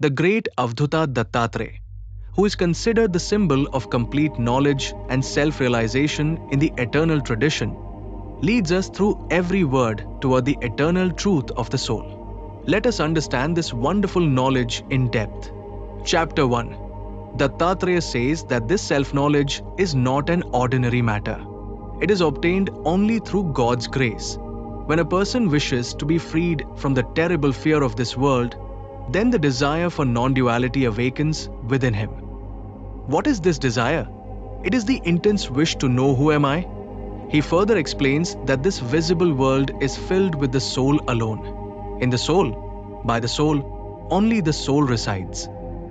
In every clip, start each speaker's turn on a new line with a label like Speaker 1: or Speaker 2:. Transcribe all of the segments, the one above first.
Speaker 1: the great Avdhuta Dattatreya, who is considered the symbol of complete knowledge and self realization in the eternal tradition, leads us through every word toward the eternal truth of the soul. Let us understand this wonderful knowledge in depth. Chapter 1 Dattatreya says that this self knowledge is not an ordinary matter. It is obtained only through God's grace. When a person wishes to be freed from the terrible fear of this world, then the desire for non duality awakens within him. What is this desire? It is the intense wish to know who am I? He further explains that this visible world is filled with the soul alone. In the soul, by the soul, only the soul resides.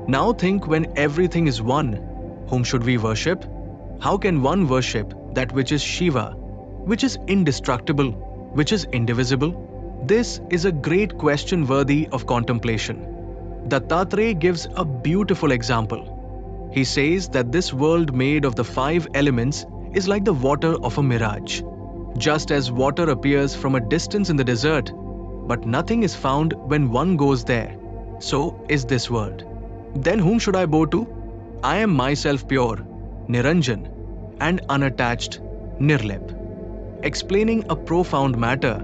Speaker 1: Now think when everything is one, whom should we worship? How can one worship that which is Shiva, which is indestructible, which is indivisible? This is a great question worthy of contemplation. Dattatreya gives a beautiful example. He says that this world made of the five elements is like the water of a mirage. Just as water appears from a distance in the desert, but nothing is found when one goes there, so is this world. Then whom should I bow to? I am myself pure, Niranjan, and unattached, Nirlep. Explaining a profound matter,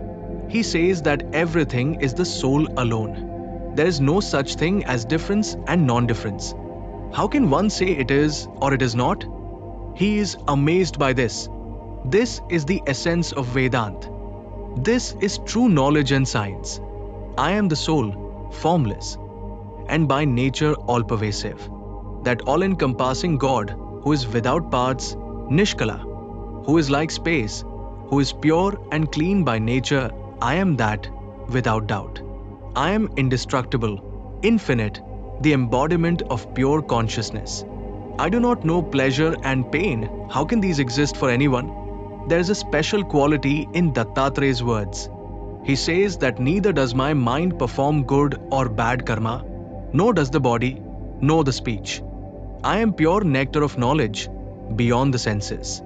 Speaker 1: he says that everything is the soul alone. There is no such thing as difference and non difference. How can one say it is or it is not? He is amazed by this. This is the essence of Vedant. This is true knowledge and science. I am the soul, formless, and by nature all pervasive. That all encompassing God, who is without parts, Nishkala, who is like space, who is pure and clean by nature, I am that without doubt. I am indestructible, infinite, the embodiment of pure consciousness. I do not know pleasure and pain. How can these exist for anyone? There is a special quality in Dattatreya's words. He says that neither does my mind perform good or bad karma, nor does the body, nor the speech. I am pure nectar of knowledge, beyond the senses.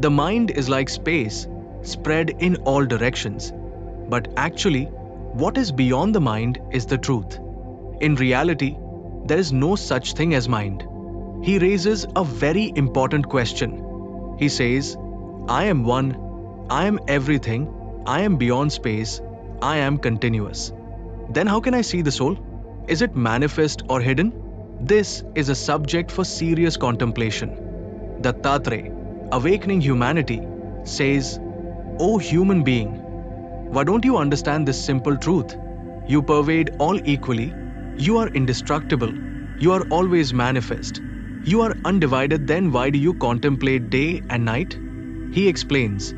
Speaker 1: The mind is like space, spread in all directions. But actually, what is beyond the mind is the truth. In reality, there is no such thing as mind. He raises a very important question. He says, I am one, I am everything, I am beyond space, I am continuous. Then how can I see the soul? Is it manifest or hidden? This is a subject for serious contemplation. Dattatreya, awakening humanity, says, O human being, why don't you understand this simple truth? You pervade all equally, you are indestructible, you are always manifest, you are undivided, then why do you contemplate day and night? He explains,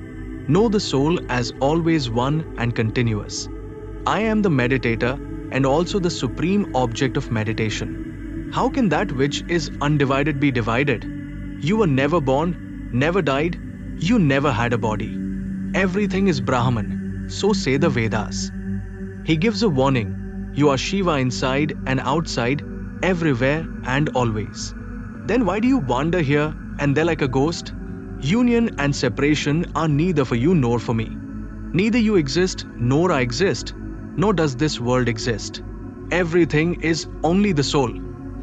Speaker 1: Know the soul as always one and continuous. I am the meditator and also the supreme object of meditation. How can that which is undivided be divided? You were never born, never died, you never had a body. Everything is Brahman, so say the Vedas. He gives a warning you are Shiva inside and outside, everywhere and always. Then why do you wander here and there like a ghost? Union and separation are neither for you nor for me. Neither you exist nor I exist nor does this world exist. Everything is only the soul.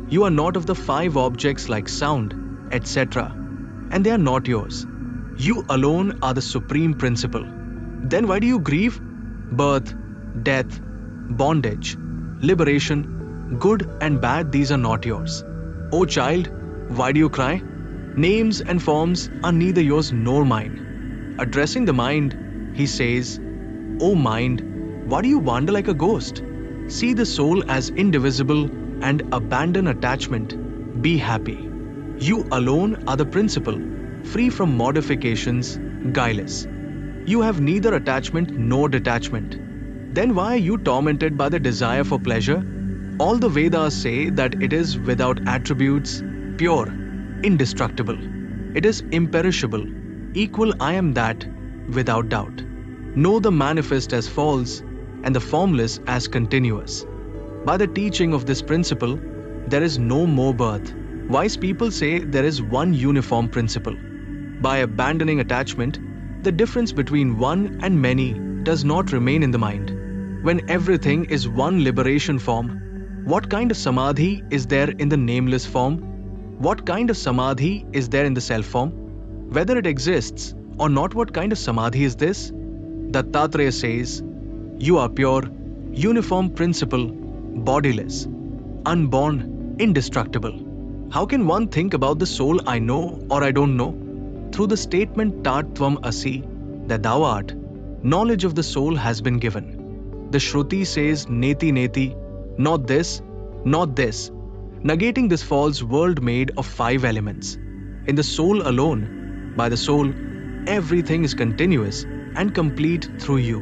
Speaker 1: You are not of the five objects like sound, etc., and they are not yours. You alone are the supreme principle. Then why do you grieve? Birth, death, bondage, liberation, good and bad, these are not yours. O child, why do you cry? Names and forms are neither yours nor mine. Addressing the mind, he says, O mind, why do you wander like a ghost? See the soul as indivisible and abandon attachment. Be happy. You alone are the principle, free from modifications, guileless. You have neither attachment nor detachment. Then why are you tormented by the desire for pleasure? All the Vedas say that it is without attributes, pure, indestructible. It is imperishable, equal I am that, without doubt. Know the manifest as false, and the formless as continuous. By the teaching of this principle, there is no more birth. Wise people say there is one uniform principle. By abandoning attachment, the difference between one and many does not remain in the mind. When everything is one liberation form, What kind of samadhi is there in the nameless form? What kind of samadhi is there in the self form? Whether it exists or not, what kind of samadhi is this? Dattatreya says, You are pure, uniform principle, bodiless, unborn, indestructible. How can one think about the soul I know or I don't know? Through the statement Tat Tvam Asi, that thou art, knowledge of the soul has been given. The Shruti says Neti Neti, not this, not this, negating this false world made of five elements. In the soul alone, by the soul, everything is continuous and complete through you.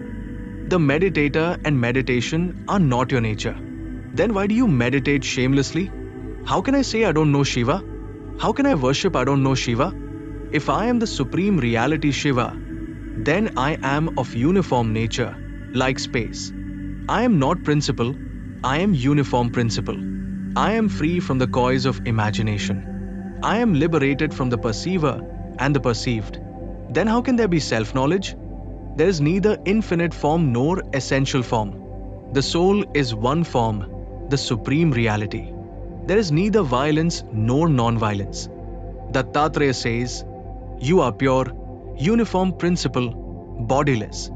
Speaker 1: The meditator and meditation are not your nature. Then why do you meditate shamelessly? How can I say I don't know Shiva? How can I worship I don't know Shiva? If I am the supreme reality Shiva, then I am of uniform nature, like space. I am not principle, I am uniform principle. I am free from the coils of imagination. I am liberated from the perceiver and the perceived. Then how can there be self knowledge? There is neither infinite form nor essential form. The soul is one form, the supreme reality. There is neither violence nor non violence. Dattatreya says, You are pure, uniform principle, bodiless,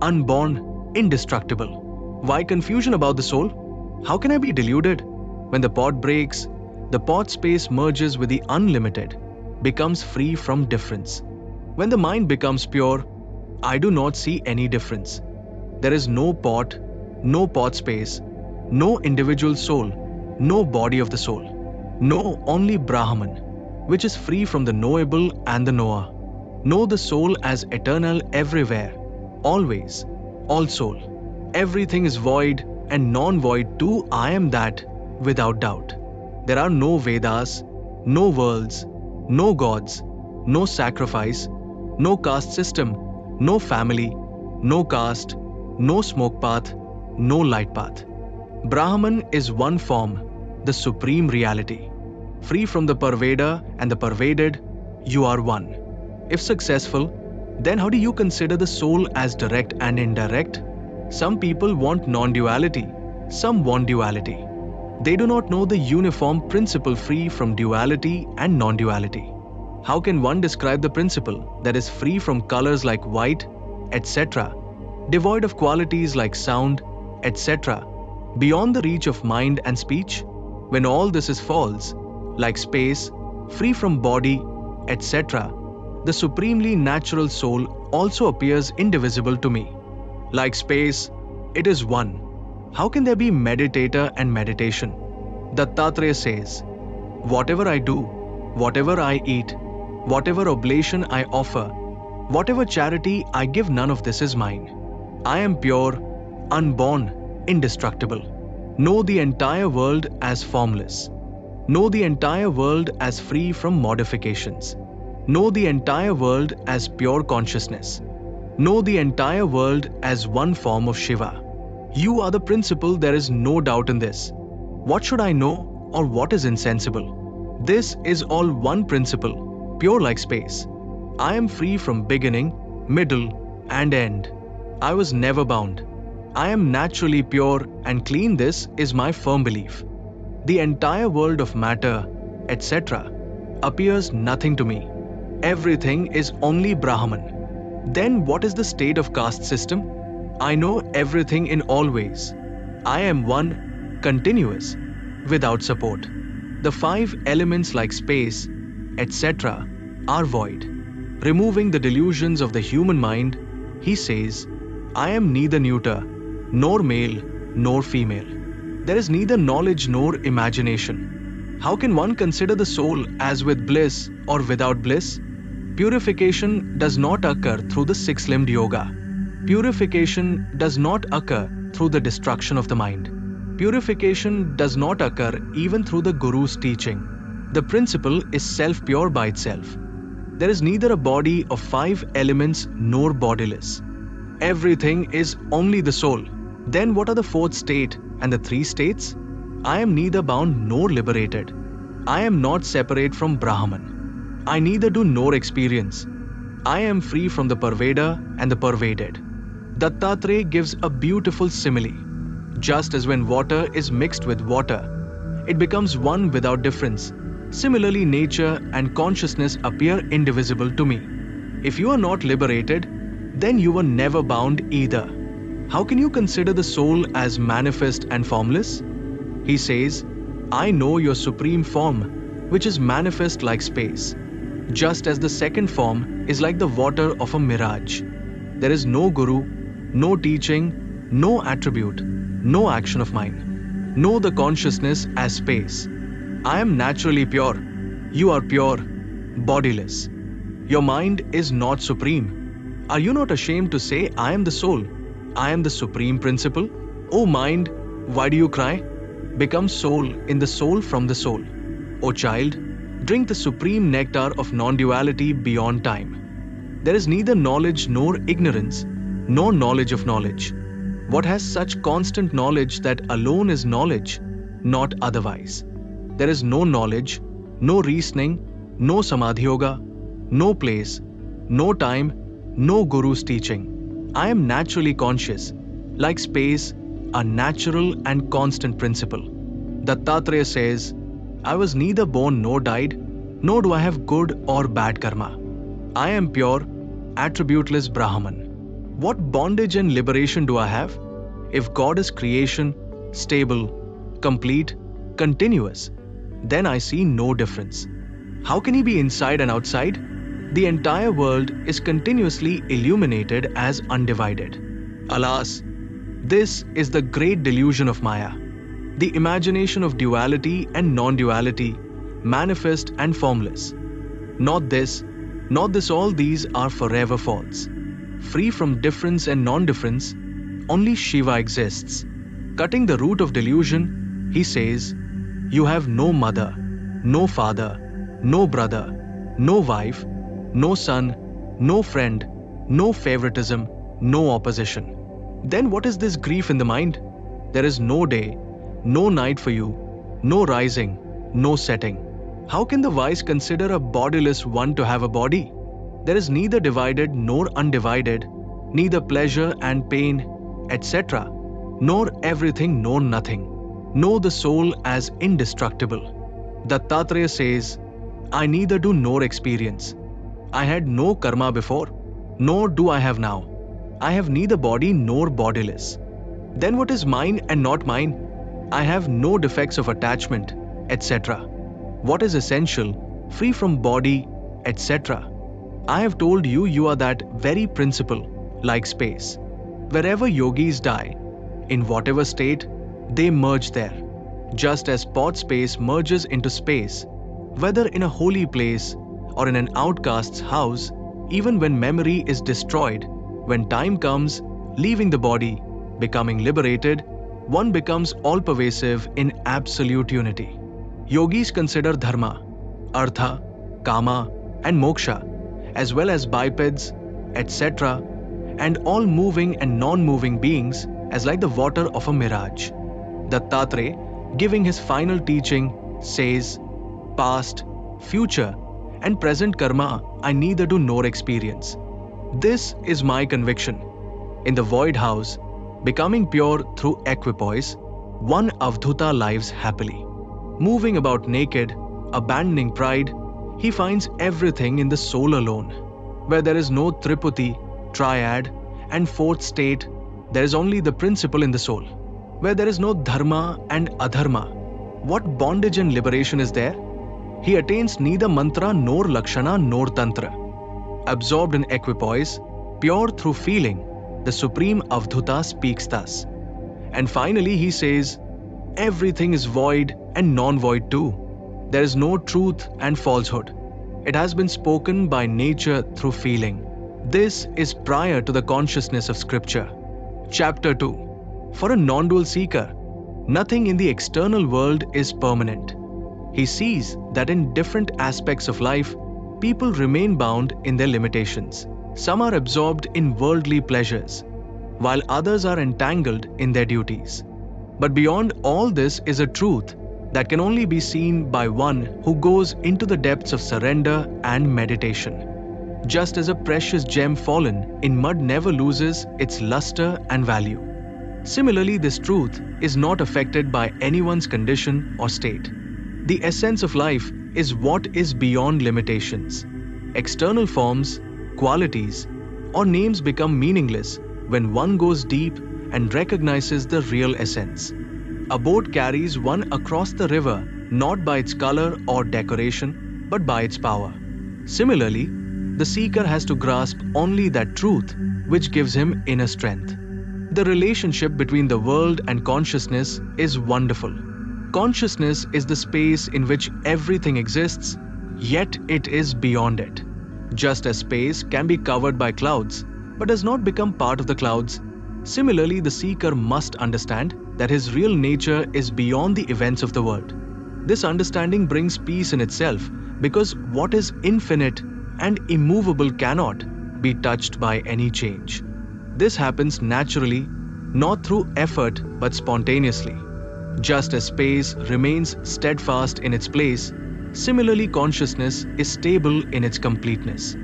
Speaker 1: unborn, indestructible. Why confusion about the soul? How can I be deluded? When the pot breaks, the pot space merges with the unlimited, becomes free from difference. When the mind becomes pure, I do not see any difference. There is no pot, no pot space, no individual soul, no body of the soul. No, only Brahman, which is free from the knowable and the knower. Know the soul as eternal everywhere, always, all soul. Everything is void and non void too, I am that without doubt. There are no Vedas, no worlds, no gods, no sacrifice, no caste system, no family, no caste, no smoke path, no light path. Brahman is one form, the supreme reality. Free from the pervader and the pervaded, you are one. If successful, then how do you consider the soul as direct and indirect? Some people want non duality, some want duality. They do not know the uniform principle free from duality and non duality. How can one describe the principle that is free from colors like white, etc., devoid of qualities like sound, etc., beyond the reach of mind and speech? When all this is false, like space, free from body, etc., the supremely natural soul also appears indivisible to me. Like space, it is one. How can there be meditator and meditation? Dattatreya says, Whatever I do, whatever I eat, whatever oblation I offer, whatever charity I give, none of this is mine. I am pure, unborn, indestructible. Know the entire world as formless. Know the entire world as free from modifications. Know the entire world as pure consciousness. Know the entire world as one form of Shiva. You are the principle, there is no doubt in this. What should I know or what is insensible? This is all one principle, pure like space. I am free from beginning, middle, and end. I was never bound. I am naturally pure and clean, this is my firm belief. The entire world of matter, etc., appears nothing to me. Everything is only Brahman. Then what is the state of caste system? I know everything in all ways. I am one, continuous, without support. The five elements like space, etc., are void. Removing the delusions of the human mind, he says, I am neither neuter, nor male, nor female. There is neither knowledge nor imagination. How can one consider the soul as with bliss or without bliss? Purification does not occur through the six limbed yoga. Purification does not occur through the destruction of the mind. Purification does not occur even through the Guru's teaching. The principle is self pure by itself. There is neither a body of five elements nor bodiless. Everything is only the soul. Then what are the fourth state and the three states? I am neither bound nor liberated. I am not separate from Brahman. I neither do nor experience. I am free from the pervader and the pervaded. Dattatreya gives a beautiful simile. Just as when water is mixed with water, it becomes one without difference. Similarly, nature and consciousness appear indivisible to me. If you are not liberated, then you were never bound either. How can you consider the soul as manifest and formless? He says, I know your supreme form, which is manifest like space, just as the second form is like the water of a mirage. There is no guru, no teaching, no attribute, no action of mine. Know the consciousness as space. I am naturally pure. You are pure, bodiless. Your mind is not supreme. Are you not ashamed to say, I am the soul? I am the supreme principle? O mind, why do you cry? Become soul in the soul from the soul. O child, drink the supreme nectar of non duality beyond time. There is neither knowledge nor ignorance, nor knowledge of knowledge. What has such constant knowledge that alone is knowledge, not otherwise? There is no knowledge, no reasoning, no samadhi yoga, no place, no time, no guru's teaching. I am naturally conscious, like space, a natural and constant principle. Dattatreya says, I was neither born nor died, nor do I have good or bad karma. I am pure, attributeless Brahman. What bondage and liberation do I have? If God is creation, stable, complete, continuous, then I see no difference. How can He be inside and outside? The entire world is continuously illuminated as undivided. Alas, this is the great delusion of Maya, the imagination of duality and non duality, manifest and formless. Not this, not this, all these are forever false. Free from difference and non difference, only Shiva exists. Cutting the root of delusion, he says, You have no mother, no father, no brother, no wife, no son, no friend, no favoritism, no opposition. Then what is this grief in the mind? There is no day, no night for you, no rising, no setting. How can the wise consider a bodiless one to have a body? There is neither divided nor undivided, neither pleasure and pain, etc., nor everything nor nothing. Know the soul as indestructible. Dattatreya says, I neither do nor experience. I had no karma before, nor do I have now. I have neither body nor bodiless. Then what is mine and not mine? I have no defects of attachment, etc. What is essential, free from body, etc. I have told you you are that very principle, like space. Wherever yogis die, in whatever state, they merge there. Just as pot space merges into space, whether in a holy place or in an outcast's house, even when memory is destroyed, when time comes, leaving the body, becoming liberated, one becomes all pervasive in absolute unity. Yogis consider dharma, artha, kama, and moksha, as well as bipeds, etc., and all moving and non moving beings as like the water of a mirage. Dattatreya, giving his final teaching, says, Past, future, and present karma I neither do nor experience. This is my conviction. In the void house, becoming pure through equipoise, one Avdhuta lives happily. Moving about naked, abandoning pride, he finds everything in the soul alone. Where there is no Triputi, triad, and fourth state, there is only the principle in the soul. Where there is no dharma and adharma, what bondage and liberation is there? He attains neither mantra nor lakshana nor tantra. Absorbed in equipoise, pure through feeling, the supreme Avdhuta speaks thus. And finally, he says, Everything is void and non void too. There is no truth and falsehood. It has been spoken by nature through feeling. This is prior to the consciousness of Scripture. Chapter 2 For a non dual seeker, nothing in the external world is permanent. He sees that in different aspects of life, people remain bound in their limitations. Some are absorbed in worldly pleasures, while others are entangled in their duties. But beyond all this is a truth that can only be seen by one who goes into the depths of surrender and meditation. Just as a precious gem fallen in mud never loses its luster and value. Similarly, this truth is not affected by anyone's condition or state. The essence of life is what is beyond limitations. External forms, qualities, or names become meaningless when one goes deep and recognizes the real essence. A boat carries one across the river not by its color or decoration, but by its power. Similarly, the seeker has to grasp only that truth which gives him inner strength. The relationship between the world and consciousness is wonderful. Consciousness is the space in which everything exists, yet it is beyond it. Just as space can be covered by clouds, but does not become part of the clouds, similarly, the seeker must understand that his real nature is beyond the events of the world. This understanding brings peace in itself because what is infinite and immovable cannot be touched by any change. This happens naturally, not through effort but spontaneously. Just as space remains steadfast in its place, similarly, consciousness is stable in its completeness.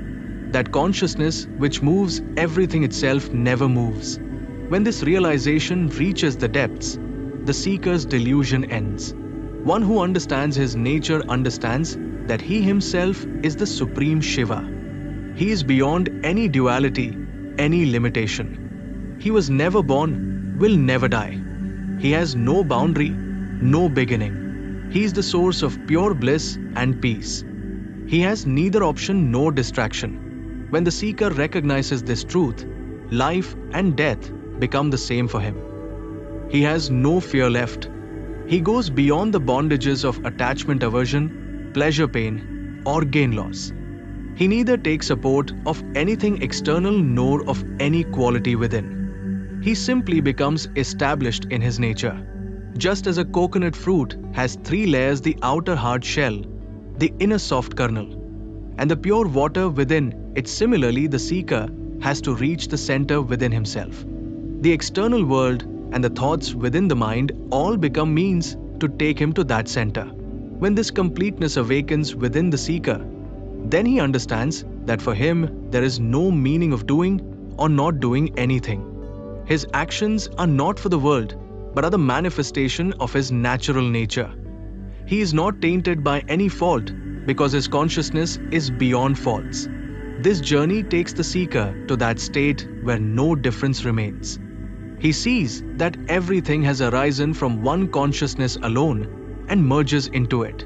Speaker 1: That consciousness which moves everything itself never moves. When this realization reaches the depths, the seeker's delusion ends. One who understands his nature understands that he himself is the supreme Shiva. He is beyond any duality, any limitation. He was never born, will never die. He has no boundary, no beginning. He is the source of pure bliss and peace. He has neither option nor distraction. When the seeker recognizes this truth, life and death become the same for him. He has no fear left he goes beyond the bondages of attachment aversion, pleasure pain, or gain loss. He neither takes support of anything external nor of any quality within. He simply becomes established in his nature. Just as a coconut fruit has three layers the outer hard shell, the inner soft kernel, and the pure water within it, similarly, the seeker has to reach the center within himself. The external world and the thoughts within the mind all become means to take him to that center. When this completeness awakens within the seeker, then he understands that for him there is no meaning of doing or not doing anything. His actions are not for the world, but are the manifestation of his natural nature. He is not tainted by any fault because his consciousness is beyond faults. This journey takes the seeker to that state where no difference remains. He sees that everything has arisen from one consciousness alone and merges into it.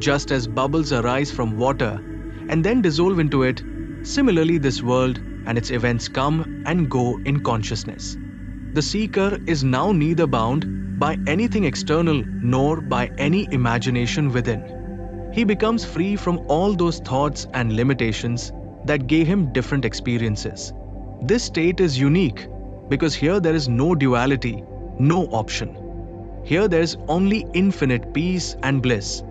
Speaker 1: Just as bubbles arise from water and then dissolve into it, similarly, this world and its events come and go in consciousness. The seeker is now neither bound by anything external nor by any imagination within. He becomes free from all those thoughts and limitations that gave him different experiences. This state is unique because here there is no duality, no option. Here there is only infinite peace and bliss.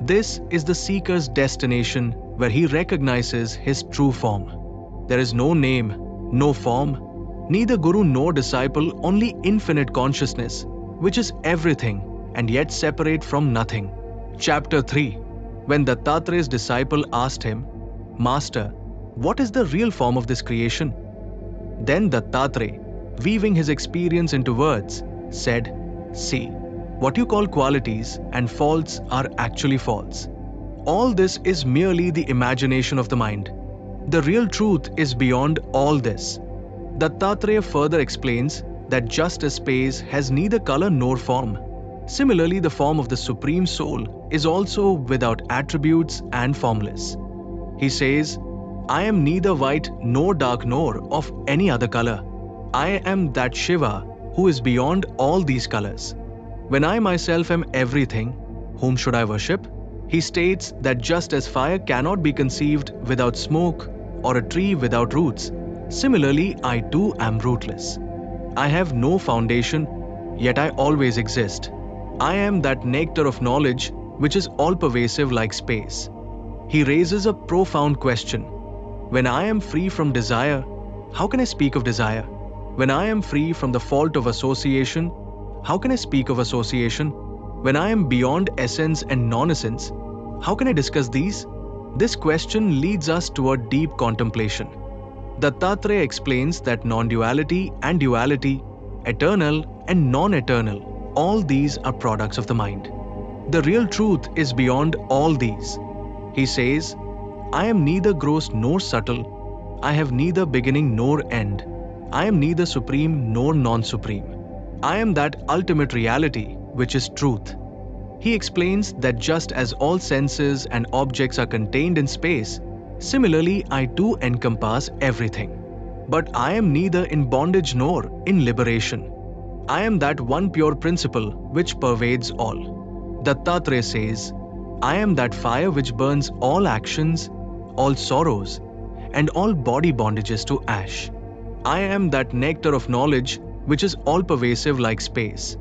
Speaker 1: This is the seeker's destination where he recognizes his true form. There is no name, no form, neither guru nor disciple, only infinite consciousness, which is everything and yet separate from nothing. Chapter 3 When Dattatreya's disciple asked him, Master, what is the real form of this creation? Then Dattatreya weaving his experience into words, said, See, what you call qualities and faults are actually false. All this is merely the imagination of the mind. The real truth is beyond all this. Dattatreya further explains that just as space has neither color nor form, similarly, the form of the Supreme Soul is also without attributes and formless. He says, I am neither white nor dark nor of any other color. I am that Shiva who is beyond all these colors. When I myself am everything, whom should I worship? He states that just as fire cannot be conceived without smoke or a tree without roots, similarly, I too am rootless. I have no foundation, yet I always exist. I am that nectar of knowledge which is all pervasive like space. He raises a profound question When I am free from desire, how can I speak of desire? When I am free from the fault of association, how can I speak of association? When I am beyond essence and non essence, how can I discuss these? This question leads us toward deep contemplation. Dattatreya explains that non duality and duality, eternal and non eternal, all these are products of the mind. The real truth is beyond all these. He says, I am neither gross nor subtle, I have neither beginning nor end, I am neither supreme nor non supreme. I am that ultimate reality, which is truth. He explains that just as all senses and objects are contained in space, similarly I too encompass everything. But I am neither in bondage nor in liberation. I am that one pure principle which pervades all. Dattatreya says, I am that fire which burns all actions, all sorrows, and all body bondages to ash. I am that nectar of knowledge which is all pervasive like space.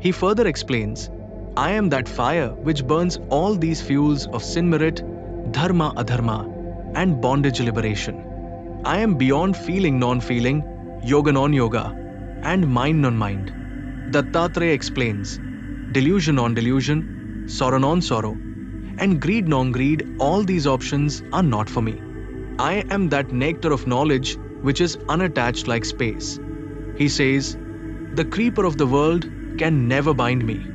Speaker 1: He further explains I am that fire which burns all these fuels of sin merit, dharma adharma, and bondage liberation. I am beyond feeling non feeling, yoga non yoga, and mind non mind. Dattatreya explains delusion on delusion, sorrow non sorrow, and greed non greed, all these options are not for me. I am that nectar of knowledge which is unattached like space. He says, The creeper of the world can never bind me.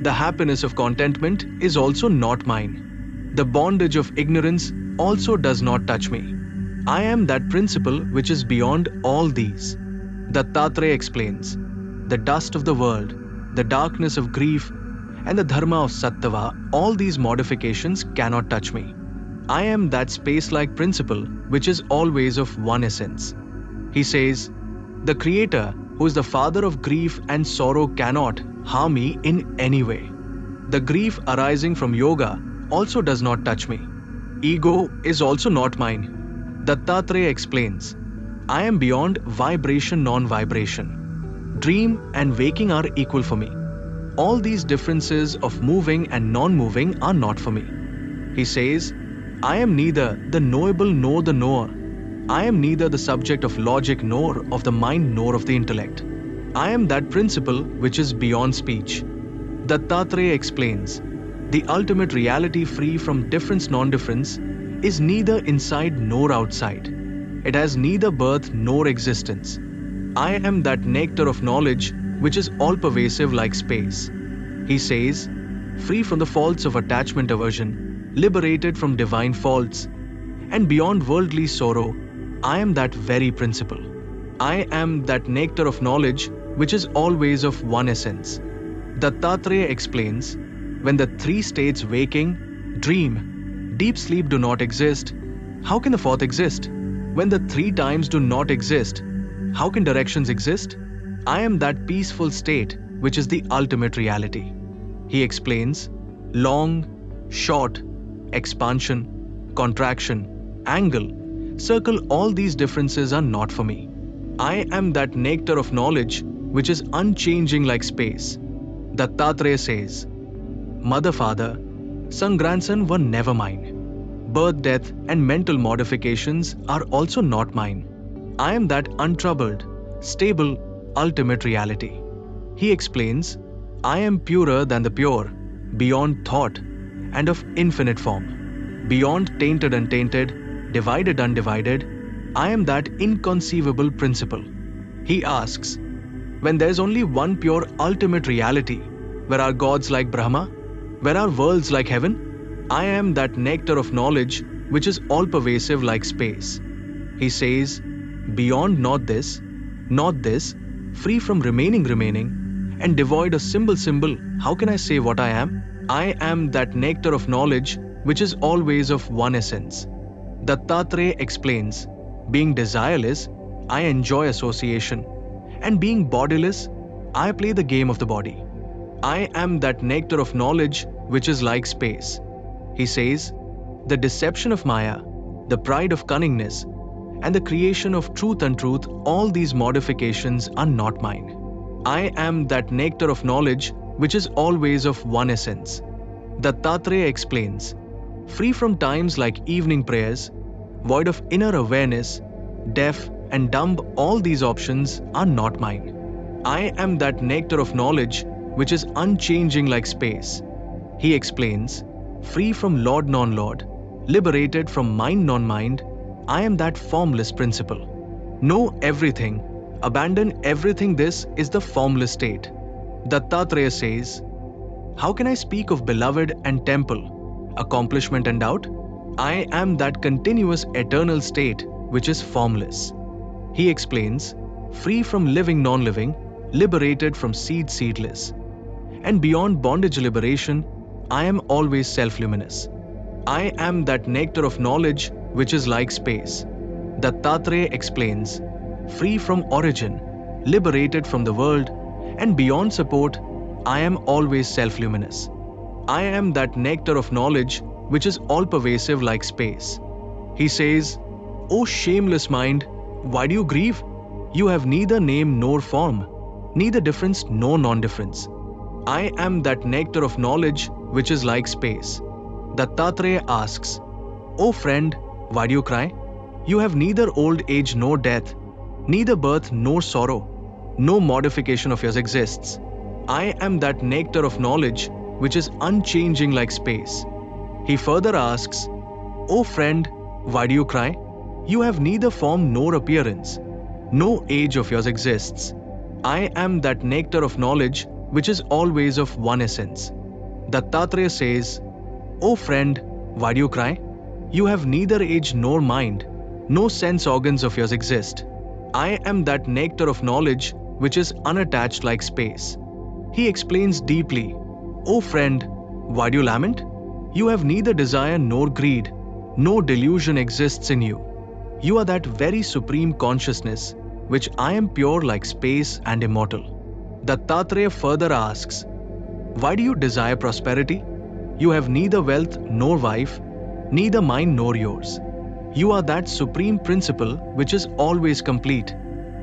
Speaker 1: The happiness of contentment is also not mine. The bondage of ignorance also does not touch me. I am that principle which is beyond all these. Dattatreya explains the dust of the world, the darkness of grief, and the dharma of sattva, all these modifications cannot touch me. I am that space like principle which is always of one essence. He says, The Creator, who is the father of grief and sorrow, cannot harm me in any way. The grief arising from yoga also does not touch me. Ego is also not mine. Dattatreya explains, I am beyond vibration non vibration. Dream and waking are equal for me. All these differences of moving and non moving are not for me. He says, I am neither the knowable nor the knower. I am neither the subject of logic nor of the mind nor of the intellect. I am that principle which is beyond speech. Dattatreya explains the ultimate reality free from difference non difference is neither inside nor outside. It has neither birth nor existence. I am that nectar of knowledge which is all pervasive like space. He says, free from the faults of attachment aversion, liberated from divine faults, and beyond worldly sorrow, I am that very principle. I am that nectar of knowledge which is always of one essence. Dattatreya explains when the three states waking, dream, deep sleep do not exist, how can the fourth exist? When the three times do not exist, how can directions exist? I am that peaceful state which is the ultimate reality. He explains long, short, expansion, contraction, angle, circle, all these differences are not for me. I am that nectar of knowledge which is unchanging like space. Dattatreya says, Mother, father, son, grandson were never mine. Birth, death, and mental modifications are also not mine. I am that untroubled, stable, ultimate reality. He explains, I am purer than the pure, beyond thought, and of infinite form. Beyond tainted and tainted, divided undivided, I am that inconceivable principle. He asks, when there's only one pure ultimate reality, where are gods like Brahma? Where are worlds like heaven? I am that nectar of knowledge which is all pervasive like space. He says, beyond not this, not this, free from remaining remaining, and devoid of symbol symbol, how can I say what I am? I am that nectar of knowledge which is always of one essence. Dattatreya explains being desireless, I enjoy association, and being bodiless, I play the game of the body. I am that nectar of knowledge which is like space. He says, the deception of Maya, the pride of cunningness, and the creation of truth and truth, all these modifications are not mine. I am that nectar of knowledge which is always of one essence. Dattatreya explains free from times like evening prayers, void of inner awareness, deaf and dumb, all these options are not mine. I am that nectar of knowledge which is unchanging like space. He explains free from Lord non Lord, liberated from mind non mind, I am that formless principle. Know everything, Abandon everything, this is the formless state. Dattatreya says, How can I speak of beloved and temple, accomplishment and doubt? I am that continuous eternal state which is formless. He explains, free from living non living, liberated from seed seedless. And beyond bondage liberation, I am always self luminous. I am that nectar of knowledge which is like space. Dattatreya explains, free from origin, liberated from the world, and beyond support, I am always self luminous. I am that nectar of knowledge which is all pervasive like space. He says, O shameless mind, why do you grieve? You have neither name nor form, neither difference nor non difference. I am that nectar of knowledge which is like space. Dattatreya asks, O friend, why do you cry? You have neither old age nor death, neither birth nor sorrow, no modification of yours exists. I am that nectar of knowledge which is unchanging like space. He further asks, O friend, why do you cry? You have neither form nor appearance, no age of yours exists. I am that nectar of knowledge which is always of one essence. Dattatreya says, O friend, why do you cry? You have neither age nor mind, no sense organs of yours exist. I am that nectar of knowledge which is unattached like space. He explains deeply, O friend, why do you lament? You have neither desire nor greed, no delusion exists in you. You are that very supreme consciousness, which I am pure like space and immortal. Dattatreya further asks, Why do you desire prosperity? You have neither wealth nor wife, neither mine nor yours. You are that supreme principle which is always complete,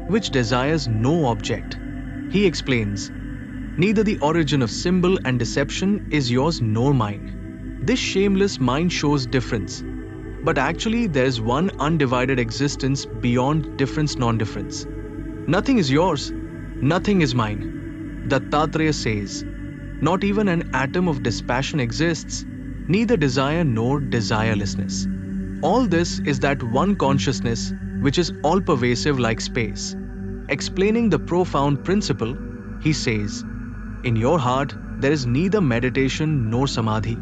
Speaker 1: which desires no object. He explains, Neither the origin of symbol and deception is yours nor mine. This shameless mind shows difference. But actually, there is one undivided existence beyond difference non difference. Nothing is yours, nothing is mine. Dattatreya says, Not even an atom of dispassion exists, neither desire nor desirelessness. All this is that one consciousness which is all pervasive like space. Explaining the profound principle, he says, In your heart there is neither meditation nor samadhi,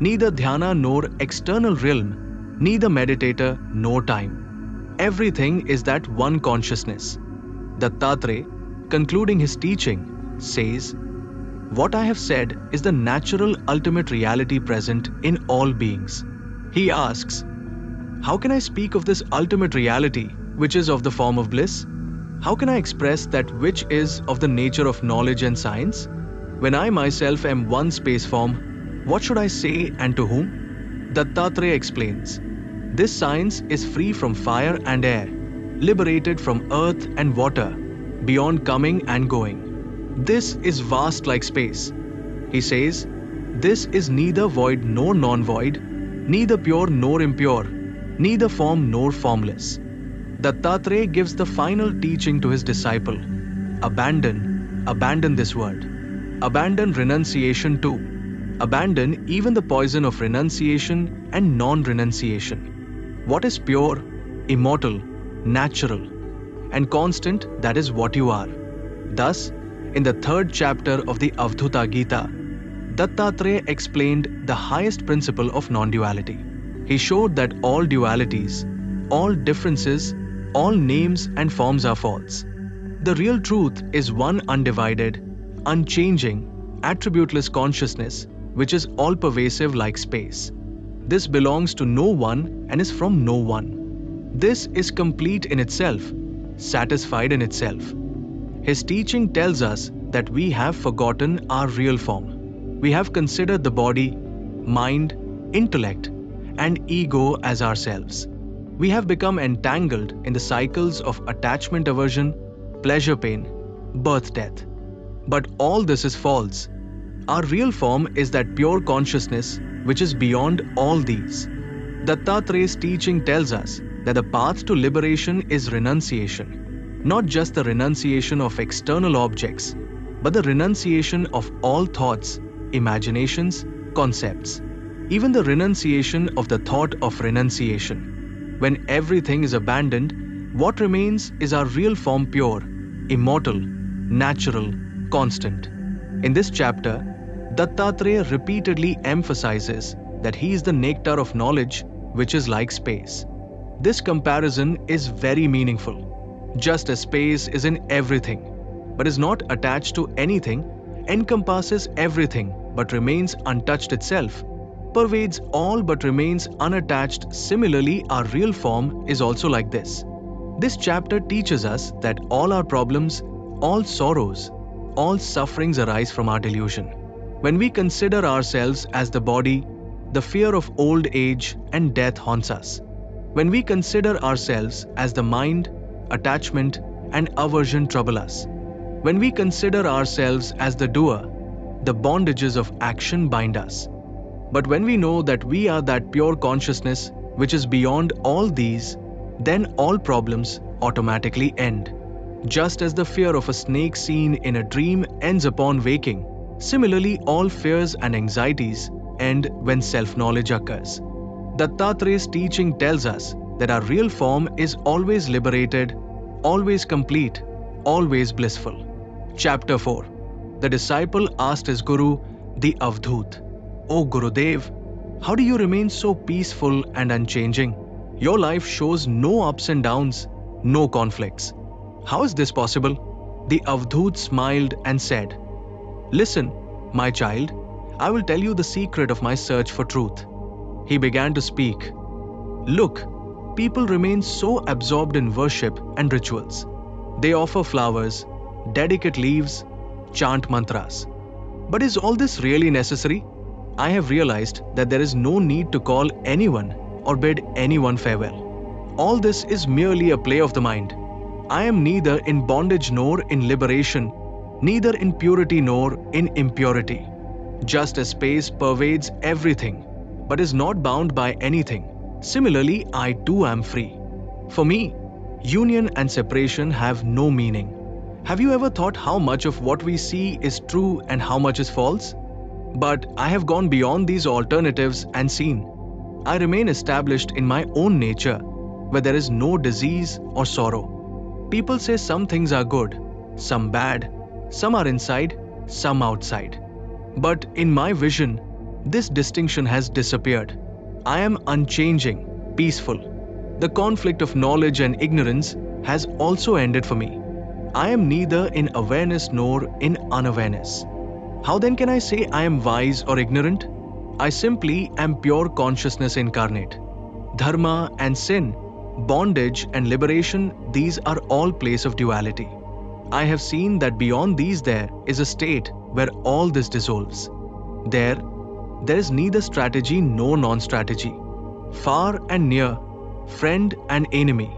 Speaker 1: neither dhyana nor external realm, neither meditator nor time. Everything is that one consciousness. Dattatreya, concluding his teaching, says, What I have said is the natural ultimate reality present in all beings. He asks, How can I speak of this ultimate reality, which is of the form of bliss? How can I express that which is of the nature of knowledge and science? When I myself am one space form, what should I say and to whom? Dattatreya explains This science is free from fire and air, liberated from earth and water, beyond coming and going. This is vast like space. He says, This is neither void nor non void, neither pure nor impure, neither form nor formless. Dattatreya gives the final teaching to his disciple Abandon, abandon this world. Abandon renunciation too. Abandon even the poison of renunciation and non renunciation. What is pure, immortal, natural, and constant, that is what you are. Thus, in the third chapter of the Avdhuta Gita, Dattatreya explained the highest principle of non duality. He showed that all dualities, all differences, all names and forms are false. The real truth is one undivided, unchanging, attributeless consciousness which is all pervasive like space. This belongs to no one and is from no one. This is complete in itself, satisfied in itself. His teaching tells us that we have forgotten our real form. We have considered the body, mind, intellect, and ego as ourselves. We have become entangled in the cycles of attachment aversion, pleasure pain, birth death. But all this is false. Our real form is that pure consciousness which is beyond all these. Dattatreya's teaching tells us that the path to liberation is renunciation, not just the renunciation of external objects, but the renunciation of all thoughts, imaginations, concepts, even the renunciation of the thought of renunciation. When everything is abandoned, What remains is our real form pure, immortal, natural, constant. In this chapter, Dattatreya repeatedly emphasizes that he is the nectar of knowledge, which is like space. This comparison is very meaningful. Just as space is in everything, but is not attached to anything, encompasses everything but remains untouched itself, pervades all but remains unattached. Similarly, our real form is also like this. This chapter teaches us that all our problems, all sorrows, all sufferings arise from our delusion. When we consider ourselves as the body, the fear of old age and death haunts us. When we consider ourselves as the mind, attachment and aversion trouble us. When we consider ourselves as the doer, the bondages of action bind us. But when we know that we are that pure consciousness which is beyond all these, then all problems automatically end. Just as the fear of a snake seen in a dream ends upon waking, similarly, all fears and anxieties end when self knowledge occurs. Dattatreya's teaching tells us that our real form is always liberated, always complete, always blissful. Chapter 4 The disciple asked his Guru, the Avdhut, O Gurudev, how do you remain so peaceful and unchanging? Your life shows no ups and downs, no conflicts. How is this possible? The Avdhut smiled and said, Listen, my child, I will tell you the secret of my search for truth. He began to speak. Look, people remain so absorbed in worship and rituals. They offer flowers, dedicate leaves, chant mantras. But is all this really necessary? I have realized that there is no need to call anyone or bid anyone farewell. All this is merely a play of the mind. I am neither in bondage nor in liberation, neither in purity nor in impurity. Just as space pervades everything, but is not bound by anything, similarly, I too am free. For me, union and separation have no meaning. Have you ever thought how much of what we see is true and how much is false? But I have gone beyond these alternatives and seen I remain established in my own nature, where there is no disease or sorrow. People say some things are good, some bad, some are inside, some outside. But in my vision, this distinction has disappeared. I am unchanging, peaceful. The conflict of knowledge and ignorance has also ended for me. I am neither in awareness nor in unawareness. How then can I say I am wise or ignorant? I simply am pure consciousness incarnate. Dharma and sin, bondage and liberation, these are all place of duality. I have seen that beyond these there is a state where all this dissolves. There, there is neither strategy nor non-strategy. Far and near, friend and enemy,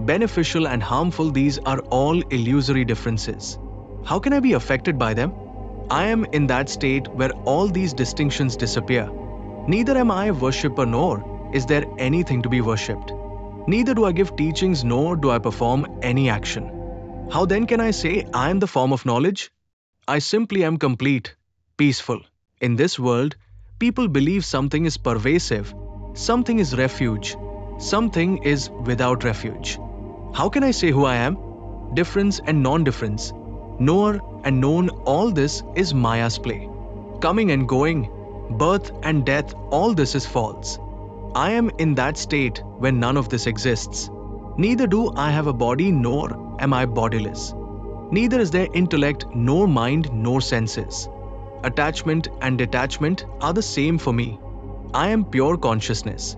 Speaker 1: beneficial and harmful, these are all illusory differences. How can I be affected by them? I am in that state where all these distinctions disappear. Neither am I a worshipper nor is there anything to be worshipped. Neither do I give teachings nor do I perform any action. How then can I say I am the form of knowledge? I simply am complete, peaceful. In this world, people believe something is pervasive, something is refuge, something is without refuge. How can I say who I am? Difference and non difference, knower and known, all this is Maya's play. Coming and going, birth and death, all this is false. I am in that state when none of this exists. Neither do I have a body nor am I bodiless. Neither is there intellect nor mind nor senses. Attachment and detachment are the same for me. I am pure consciousness.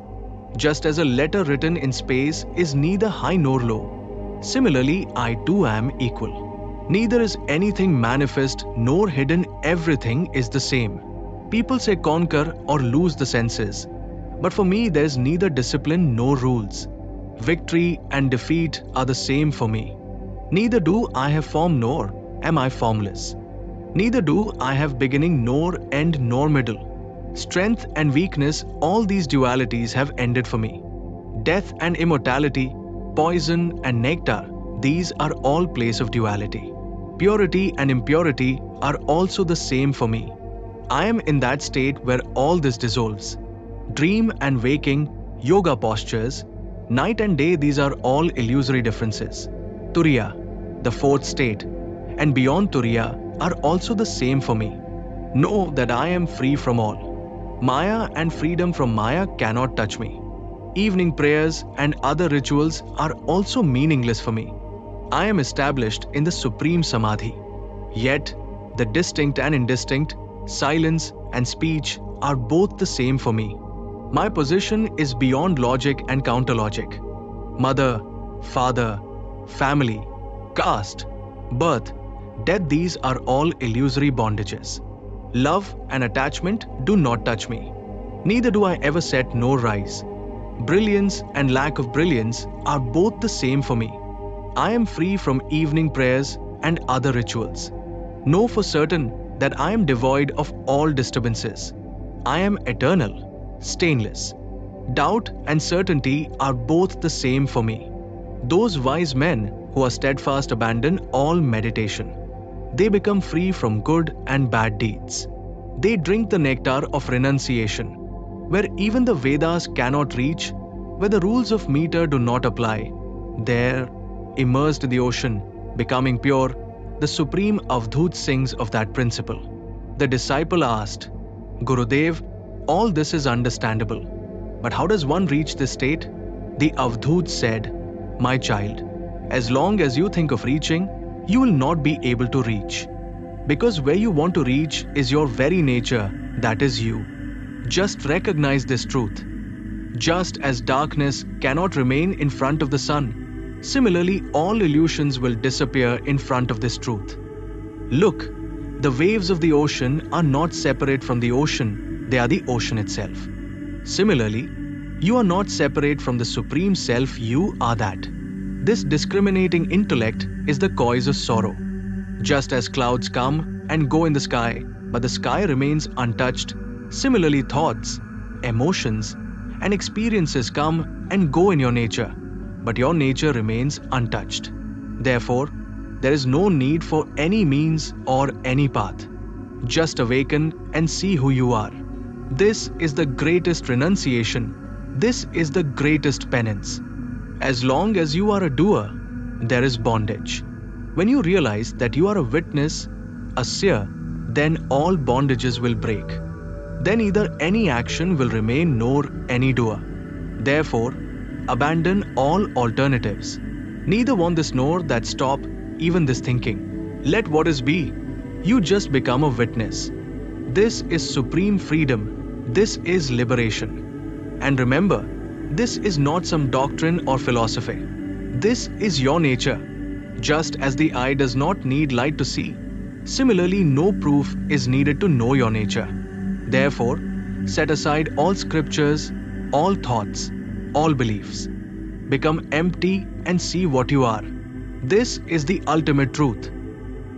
Speaker 1: Just as a letter written in space is neither high nor low, similarly, I too am equal. Neither is anything manifest nor hidden, everything is the same. People say conquer or lose the senses. But for me, there's neither discipline nor rules. Victory and defeat are the same for me. Neither do I have form nor am I formless. Neither do I have beginning nor end nor middle. Strength and weakness, all these dualities have ended for me. Death and immortality, poison and nectar, these are all place of duality. Purity and impurity are also the same for me. I am in that state where all this dissolves. Dream and waking, yoga postures, Night and day, these are all illusory differences. Turiya, the fourth state, and beyond Turiya are also the same for me. Know that I am free from all. Maya and freedom from Maya cannot touch me. Evening prayers and other rituals are also meaningless for me. I am established in the supreme samadhi. Yet, the distinct and indistinct, silence and speech are both the same for me. My position is beyond logic and counter logic. Mother, father, family, caste, birth, death, these are all illusory bondages. Love and attachment do not touch me. Neither do I ever set nor rise. Brilliance and lack of brilliance are both the same for me. I am free from evening prayers and other rituals. Know for certain that I am devoid of all disturbances. I am eternal stainless. Doubt and certainty are both the same for me. Those wise men who are steadfast abandon all meditation. They become free from good and bad deeds. They drink the nectar of renunciation, where even the Vedas cannot reach, where the rules of meter do not apply. There, immersed in the ocean, becoming pure, the supreme Avdhut sings of that principle. The disciple asked, Gurudev, all this is understandable. But how does one reach this state? The Avdhut said, My child, as long as you think of reaching, you will not be able to reach. Because where you want to reach is your very nature, that is you. Just recognize this truth. Just as darkness cannot remain in front of the sun, similarly, all illusions will disappear in front of this truth. Look, the waves of the ocean are not separate from the ocean they are the ocean itself. Similarly, you are not separate from the Supreme Self, you are that. This discriminating intellect is the cause of sorrow. Just as clouds come and go in the sky, but the sky remains untouched, similarly, thoughts, emotions, and experiences come and go in your nature, but your nature remains untouched. Therefore, there is no need for any means or any path. Just awaken and see who you are. This is the greatest renunciation. This is the greatest penance. As long as you are a doer, there is bondage. When you realize that you are a witness, a seer, then all bondages will break. Then either any action will remain nor any doer. Therefore, abandon all alternatives. Neither want this nor that stop even this thinking. Let what is be. You just become a witness. This is supreme freedom this is liberation. And remember, this is not some doctrine or philosophy. This is your nature. Just as the eye does not need light to see, similarly, no proof is needed to know your nature. Therefore, set aside all scriptures, all thoughts, all beliefs. Become empty and see what you are. This is the ultimate truth.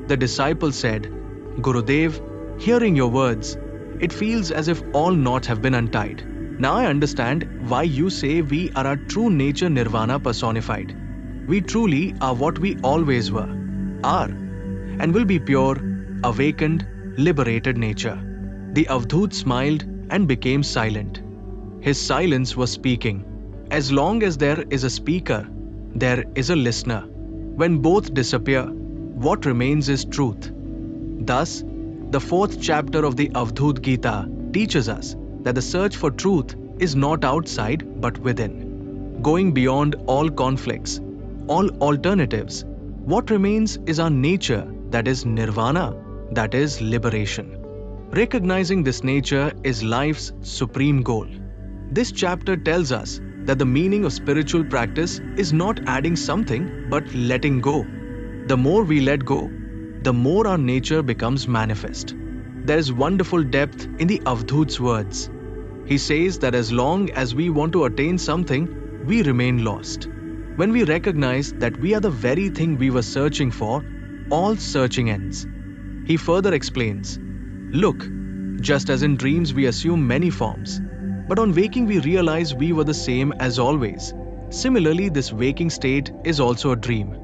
Speaker 1: The disciple said, Gurudev, hearing your words, it feels as if all knots have been untied. Now I understand why you say we are our true nature nirvana personified. We truly are what we always were, are, and will be pure, awakened, liberated nature. The Avdhut smiled and became silent. His silence was speaking. As long as there is a speaker, there is a listener. When both disappear, what remains is truth. Thus, the fourth chapter of the Avdhut Gita teaches us that the search for truth is not outside but within. Going beyond all conflicts, all alternatives, what remains is our nature that is nirvana, that is liberation. Recognizing this nature is life's supreme goal. This chapter tells us that the meaning of spiritual practice is not adding something but letting go. The more we let go, the more our nature becomes manifest. There is wonderful depth in the Avdhut's words. He says that as long as we want to attain something, we remain lost. When we recognize that we are the very thing we were searching for, all searching ends. He further explains Look, just as in dreams we assume many forms, but on waking we realize we were the same as always. Similarly, this waking state is also a dream.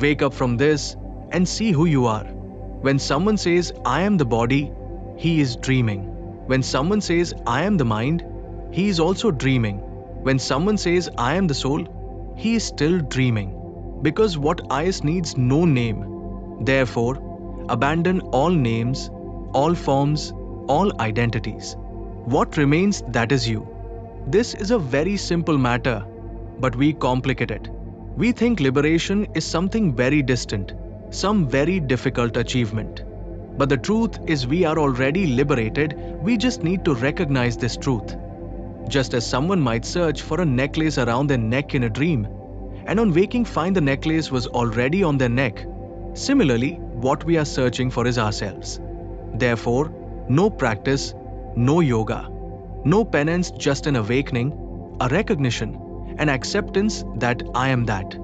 Speaker 1: Wake up from this and see who you are. When someone says, I am the body, he is dreaming. When someone says, I am the mind, he is also dreaming. When someone says, I am the soul, he is still dreaming. Because what is needs no name. Therefore, abandon all names, all forms, all identities. What remains, that is you. This is a very simple matter, but we complicate it. We think liberation is something very distant, some very difficult achievement. But the truth is, we are already liberated, we just need to recognize this truth. Just as someone might search for a necklace around their neck in a dream, and on waking find the necklace was already on their neck. Similarly, what we are searching for is ourselves. Therefore, no practice, no yoga, no penance, just an awakening, a recognition, an acceptance that I am that.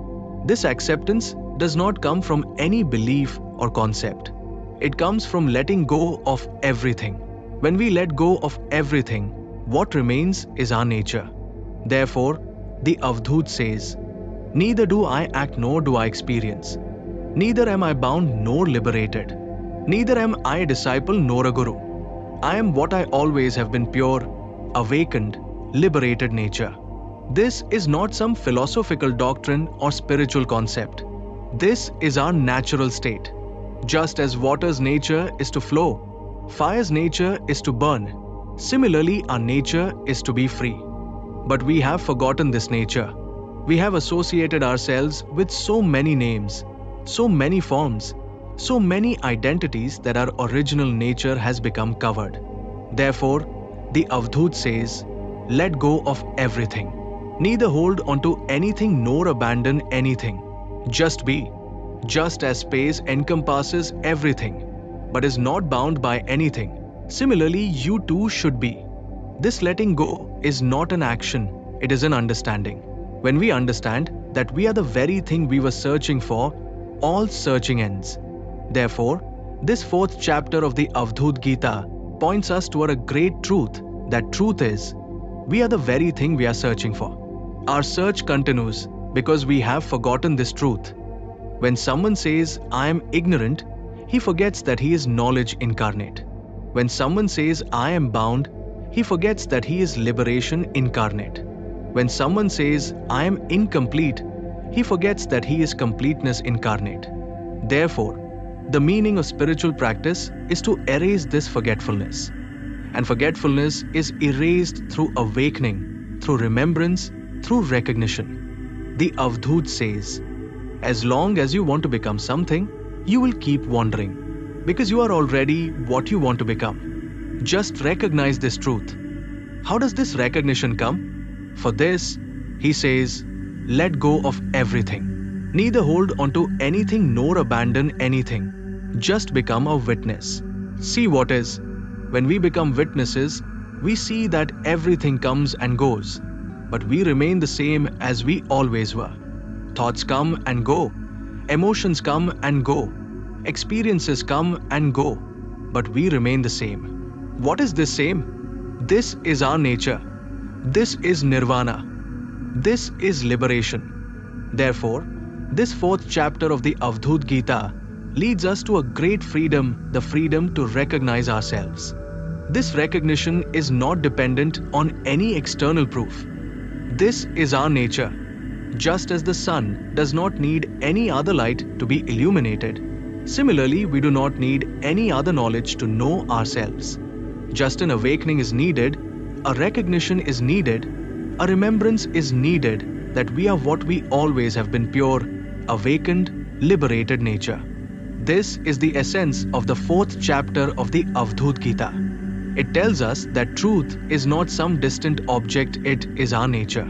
Speaker 1: This acceptance does not come from any belief or concept. It comes from letting go of everything. When we let go of everything, what remains is our nature. Therefore, the Avdhut says, Neither do I act nor do I experience. Neither am I bound nor liberated. Neither am I a disciple nor a guru. I am what I always have been pure, awakened, liberated nature. This is not some philosophical doctrine or spiritual concept. This is our natural state. Just as water's nature is to flow, fire's nature is to burn, similarly, our nature is to be free. But we have forgotten this nature. We have associated ourselves with so many names, so many forms, so many identities that our original nature has become covered. Therefore, the Avdhut says, let go of everything. Neither hold onto anything nor abandon anything. Just be just as space encompasses everything, but is not bound by anything. Similarly, you too should be. This letting go is not an action, it is an understanding. When we understand that we are the very thing we were searching for, all searching ends. Therefore, this fourth chapter of the Avdhut Gita points us toward a great truth that truth is, we are the very thing we are searching for. Our search continues because we have forgotten this truth when someone says, I am ignorant, he forgets that he is knowledge incarnate. When someone says, I am bound, he forgets that he is liberation incarnate. When someone says, I am incomplete, he forgets that he is completeness incarnate. Therefore, the meaning of spiritual practice is to erase this forgetfulness. And forgetfulness is erased through awakening, through remembrance, through recognition. The Avdhut says, as long as you want to become something, you will keep wandering because you are already what you want to become. Just recognize this truth. How does this recognition come? For this, he says, let go of everything. Neither hold onto anything nor abandon anything. Just become a witness. See what is. When we become witnesses, we see that everything comes and goes, but we remain the same as we always were. Thoughts come and go, emotions come and go, experiences come and go, but we remain the same. What is this same? This is our nature. This is nirvana. This is liberation. Therefore, this fourth chapter of the Avdhut Gita leads us to a great freedom the freedom to recognize ourselves. This recognition is not dependent on any external proof. This is our nature just as the sun does not need any other light to be illuminated, similarly, we do not need any other knowledge to know ourselves. Just an awakening is needed, a recognition is needed, a remembrance is needed that we are what we always have been pure, awakened, liberated nature. This is the essence of the fourth chapter of the Avdhut Gita. It tells us that truth is not some distant object, it is our nature.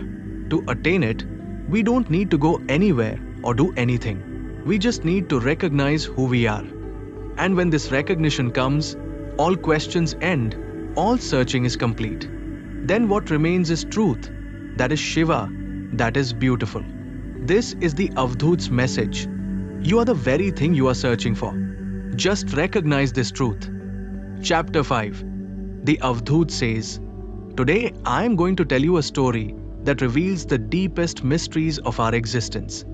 Speaker 1: To attain it, we don't need to go anywhere or do anything. We just need to recognize who we are. And when this recognition comes, all questions end, all searching is complete. Then what remains is truth, that is Shiva, that is beautiful. This is the Avdhut's message. You are the very thing you are searching for. Just recognize this truth. Chapter 5 The Avdhut says, Today I am going to tell you a story that reveals the deepest mysteries of our existence.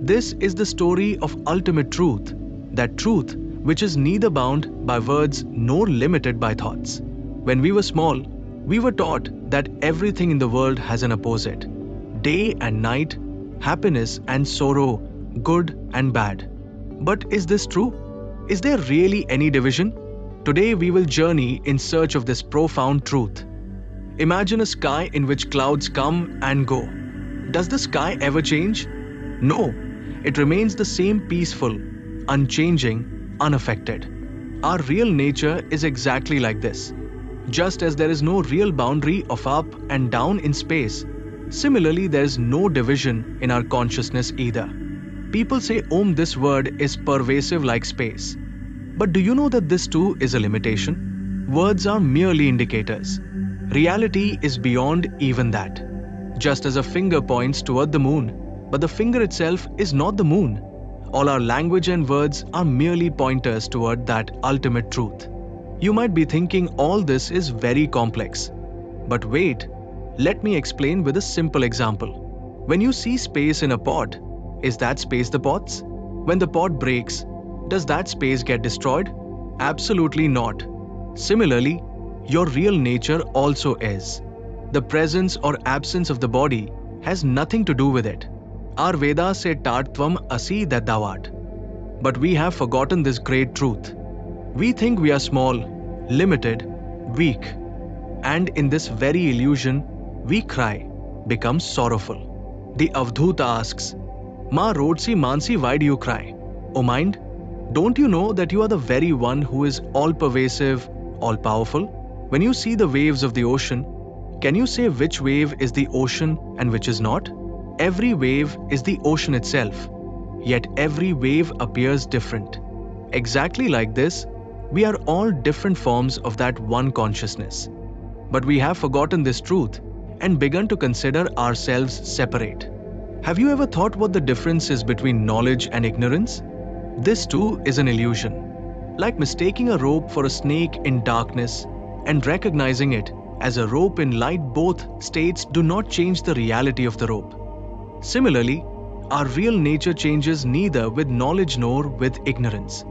Speaker 1: This is the story of ultimate truth, that truth which is neither bound by words nor limited by thoughts. When we were small, We were taught that everything in the world has an opposite day and night, happiness and sorrow, good and bad. But is this true? Is there really any division? Today we will journey in search of this profound truth. Imagine a sky in which clouds come and go. Does the sky ever change? No, it remains the same peaceful, unchanging, unaffected. Our real nature is exactly like this. Just as there is no real boundary of up and down in space, similarly, there is no division in our consciousness either. People say Om, this word is pervasive like space. But do you know that this too is a limitation? Words are merely indicators. Reality is beyond even that. Just as a finger points toward the moon, but the finger itself is not the moon. All our language and words are merely pointers toward that ultimate truth. You might be thinking all this is very complex. But wait, let me explain with a simple example. When you see space in a pot, is that space the pot's? When the pot breaks, does that space get destroyed? Absolutely not. Similarly, your real nature also is. The presence or absence of the body has nothing to do with it. Our Vedas say Tatvam Asi that thou art. But we have forgotten this great truth. We think we are small, limited, weak, and in this very illusion, we cry, become sorrowful. The Avdhuta asks, Ma Rodsi Mansi, why do you cry? O mind, don't you know that you are the very one who is all pervasive, all powerful? When you see the waves of the ocean, can you say which wave is the ocean and which is not? Every wave is the ocean itself, yet every wave appears different. Exactly like this, we are all different forms of that one consciousness. But we have forgotten this truth and begun to consider ourselves separate. Have you ever thought what the difference is between knowledge and ignorance? This too is an illusion. Like mistaking a rope for a snake in darkness and recognizing it as a rope in light, both states do not change the reality of the rope. Similarly, our real nature changes neither with knowledge nor with ignorance.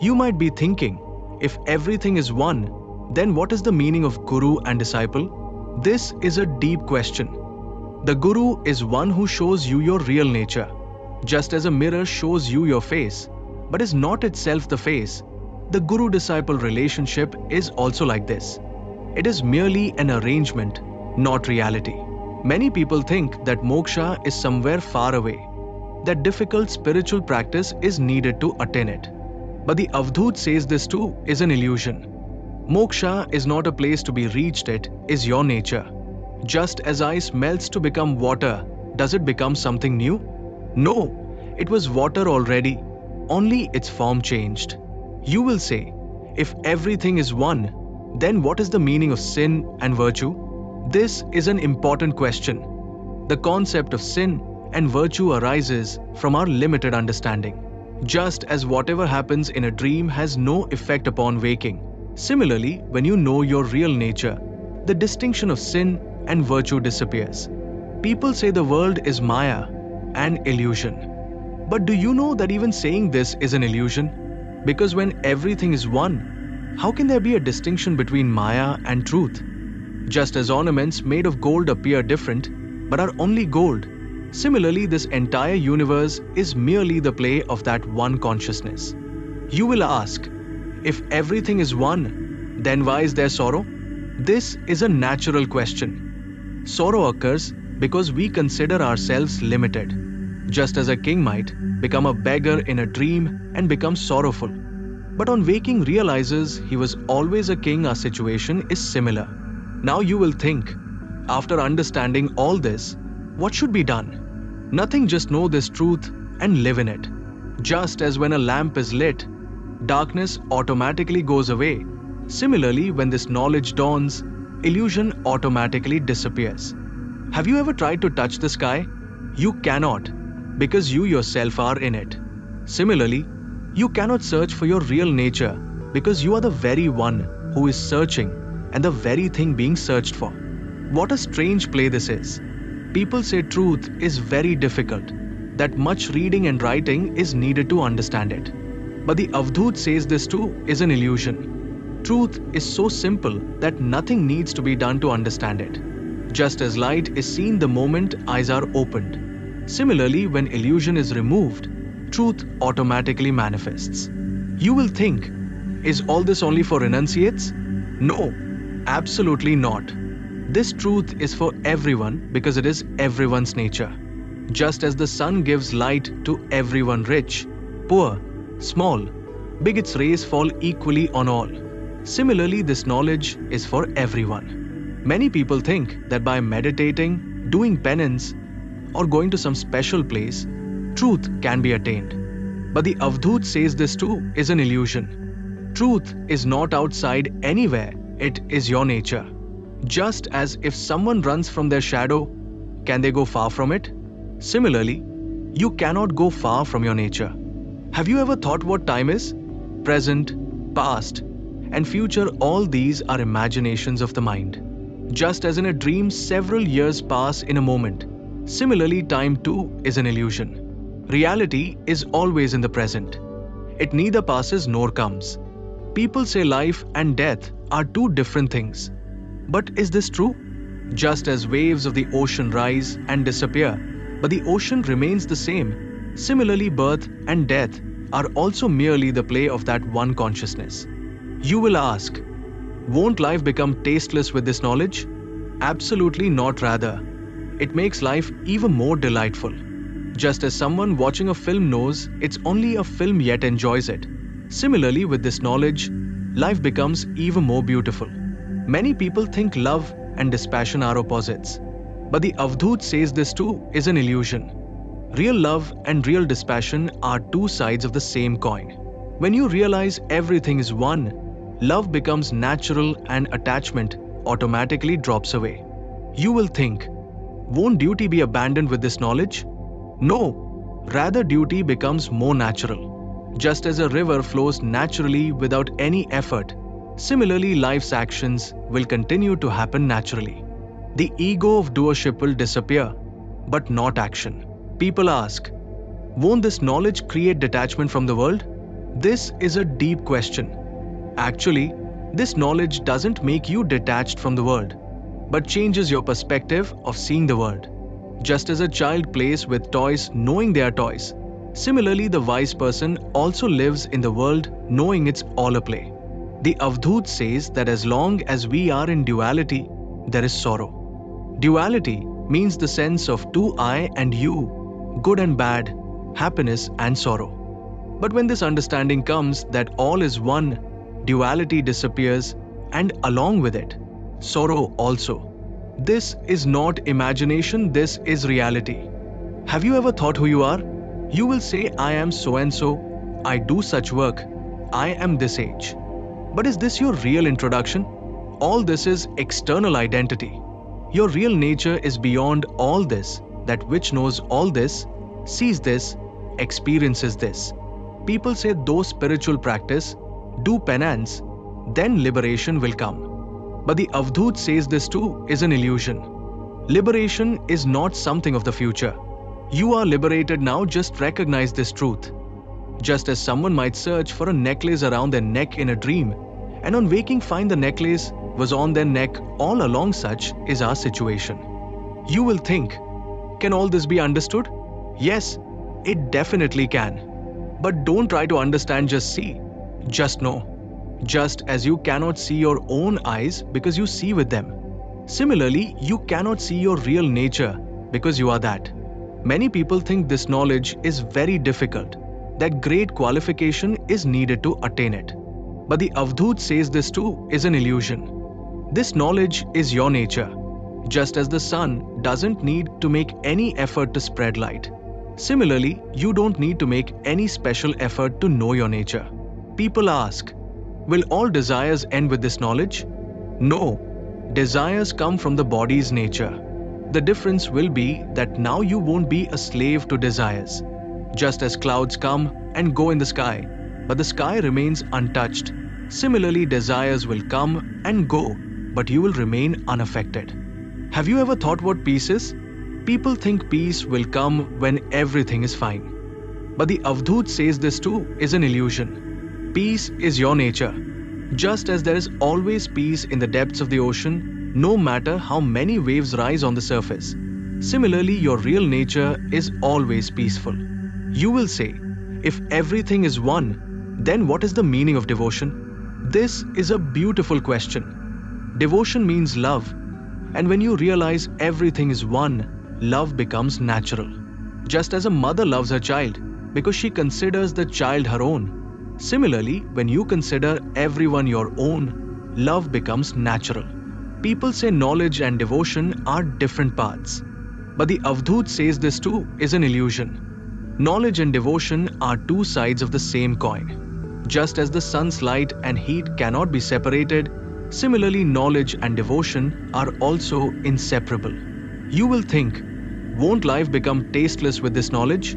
Speaker 1: You might be thinking, if everything is one, then what is the meaning of guru and disciple? This is a deep question. The guru is one who shows you your real nature, just as a mirror shows you your face, but is not itself the face. The guru disciple relationship is also like this. It is merely an arrangement, not reality. Many people think that moksha is somewhere far away, that difficult spiritual practice is needed to attain it. But the Avdhut says this too is an illusion. Moksha is not a place to be reached, it is your nature. Just as ice melts to become water, does it become something new? No, it was water already, only its form changed. You will say, if everything is one, then what is the meaning of sin and virtue? This is an important question. The concept of sin and virtue arises from our limited understanding. Just as whatever happens in a dream has no effect upon waking, similarly, when you know your real nature, the distinction of sin and virtue disappears. People say the world is Maya, an illusion. But do you know that even saying this is an illusion? Because when everything is one, how can there be a distinction between Maya and truth? Just as ornaments made of gold appear different, but are only gold, Similarly, this entire universe is merely the play of that one consciousness. You will ask, if everything is one, then why is there sorrow? This is a natural question. Sorrow occurs because we consider ourselves limited, just as a king might become a beggar in a dream and become sorrowful. But on waking realizes he was always a king, our situation is similar. Now you will think, after understanding all this, what should be done? Nothing, just know this truth and live in it. Just as when a lamp is lit, darkness automatically goes away. Similarly, when this knowledge dawns, illusion automatically disappears. Have you ever tried to touch the sky? You cannot, because you yourself are in it. Similarly, you cannot search for your real nature because you are the very one who is searching and the very thing being searched for. What a strange play this is. People say truth is very difficult, that much reading and writing is needed to understand it. But the Avdhut says this too is an illusion. Truth is so simple that nothing needs to be done to understand it. Just as light is seen the moment eyes are opened. Similarly, when illusion is removed, truth automatically manifests. You will think, is all this only for renunciates? No, absolutely not. This truth is for everyone because it is everyone's nature. Just as the sun gives light to everyone rich, poor, small, big its rays fall equally on all. Similarly, this knowledge is for everyone. Many people think that by meditating, doing penance, or going to some special place, truth can be attained. But the Avdhut says this too is an illusion. Truth is not outside anywhere, it is your nature. Just as if someone runs from their shadow, can they go far from it? Similarly, you cannot go far from your nature. Have you ever thought what time is? Present, past, and future, all these are imaginations of the mind. Just as in a dream, several years pass in a moment. Similarly, time too is an illusion. Reality is always in the present. It neither passes nor comes. People say life and death are two different things. But is this true? Just as waves of the ocean rise and disappear, but the ocean remains the same, similarly, birth and death are also merely the play of that one consciousness. You will ask, won't life become tasteless with this knowledge? Absolutely not, rather. It makes life even more delightful. Just as someone watching a film knows it's only a film yet enjoys it. Similarly, with this knowledge, life becomes even more beautiful. Many people think love and dispassion are opposites. But the Avdhut says this too is an illusion. Real love and real dispassion are two sides of the same coin. When you realize everything is one, love becomes natural and attachment automatically drops away. You will think, won't duty be abandoned with this knowledge? No, rather, duty becomes more natural. Just as a river flows naturally without any effort, similarly, life's actions will continue to happen naturally. The ego of doership will disappear, but not action. People ask, won't this knowledge create detachment from the world? This is a deep question Actually, this knowledge doesn't make you detached from the world, but changes your perspective of seeing the world. Just as a child plays with toys knowing they are toys, similarly, the wise person also lives in the world knowing it's all a play. The Avdhut says that as long as we are in duality, there is sorrow. Duality means the sense of two I and you, good and bad, happiness and sorrow. But when this understanding comes that all is one duality disappears, and along with it, sorrow also. This is not imagination, this is reality. Have you ever thought who you are? You will say, I am so and so, I do such work, I am this age. But is this your real introduction? All this is external identity. Your real nature is beyond all this, that which knows all this, sees this, experiences this. People say those spiritual practice do penance, then liberation will come. But the Avdhut says this too is an illusion. Liberation is not something of the future. You are liberated now, just recognize this truth. Just as someone might search for a necklace around their neck in a dream, and on waking find the necklace was on their neck all along, such is our situation. You will think, can all this be understood? Yes, it definitely can. But don't try to understand, just see. Just know. Just as you cannot see your own eyes because you see with them. Similarly, you cannot see your real nature because you are that. Many people think this knowledge is very difficult, that great qualification is needed to attain it. But the Avdhut says this too is an illusion. This knowledge is your nature, just as the sun doesn't need to make any effort to spread light. Similarly, you don't need to make any special effort to know your nature. People ask, Will all desires end with this knowledge? No. Desires come from the body's nature. The difference will be that now you won't be a slave to desires. Just as clouds come and go in the sky, but the sky remains untouched. Similarly, desires will come and go, but you will remain unaffected. Have you ever thought what peace is? People think peace will come when everything is fine. But the Avdhut says this too is an illusion. Peace is your nature. Just as there is always peace in the depths of the ocean, no matter how many waves rise on the surface. Similarly, your real nature is always peaceful. You will say, if everything is one, then what is the meaning of devotion? This is a beautiful question. Devotion means love, and when you realize everything is one, love becomes natural. Just as a mother loves her child because she considers the child her own, Similarly, when you consider everyone your own, love becomes natural. People say knowledge and devotion are different paths. But the Avdhut says this too is an illusion. Knowledge and devotion are two sides of the same coin. Just as the sun's light and heat cannot be separated, similarly, knowledge and devotion are also inseparable. You will think, won't life become tasteless with this knowledge?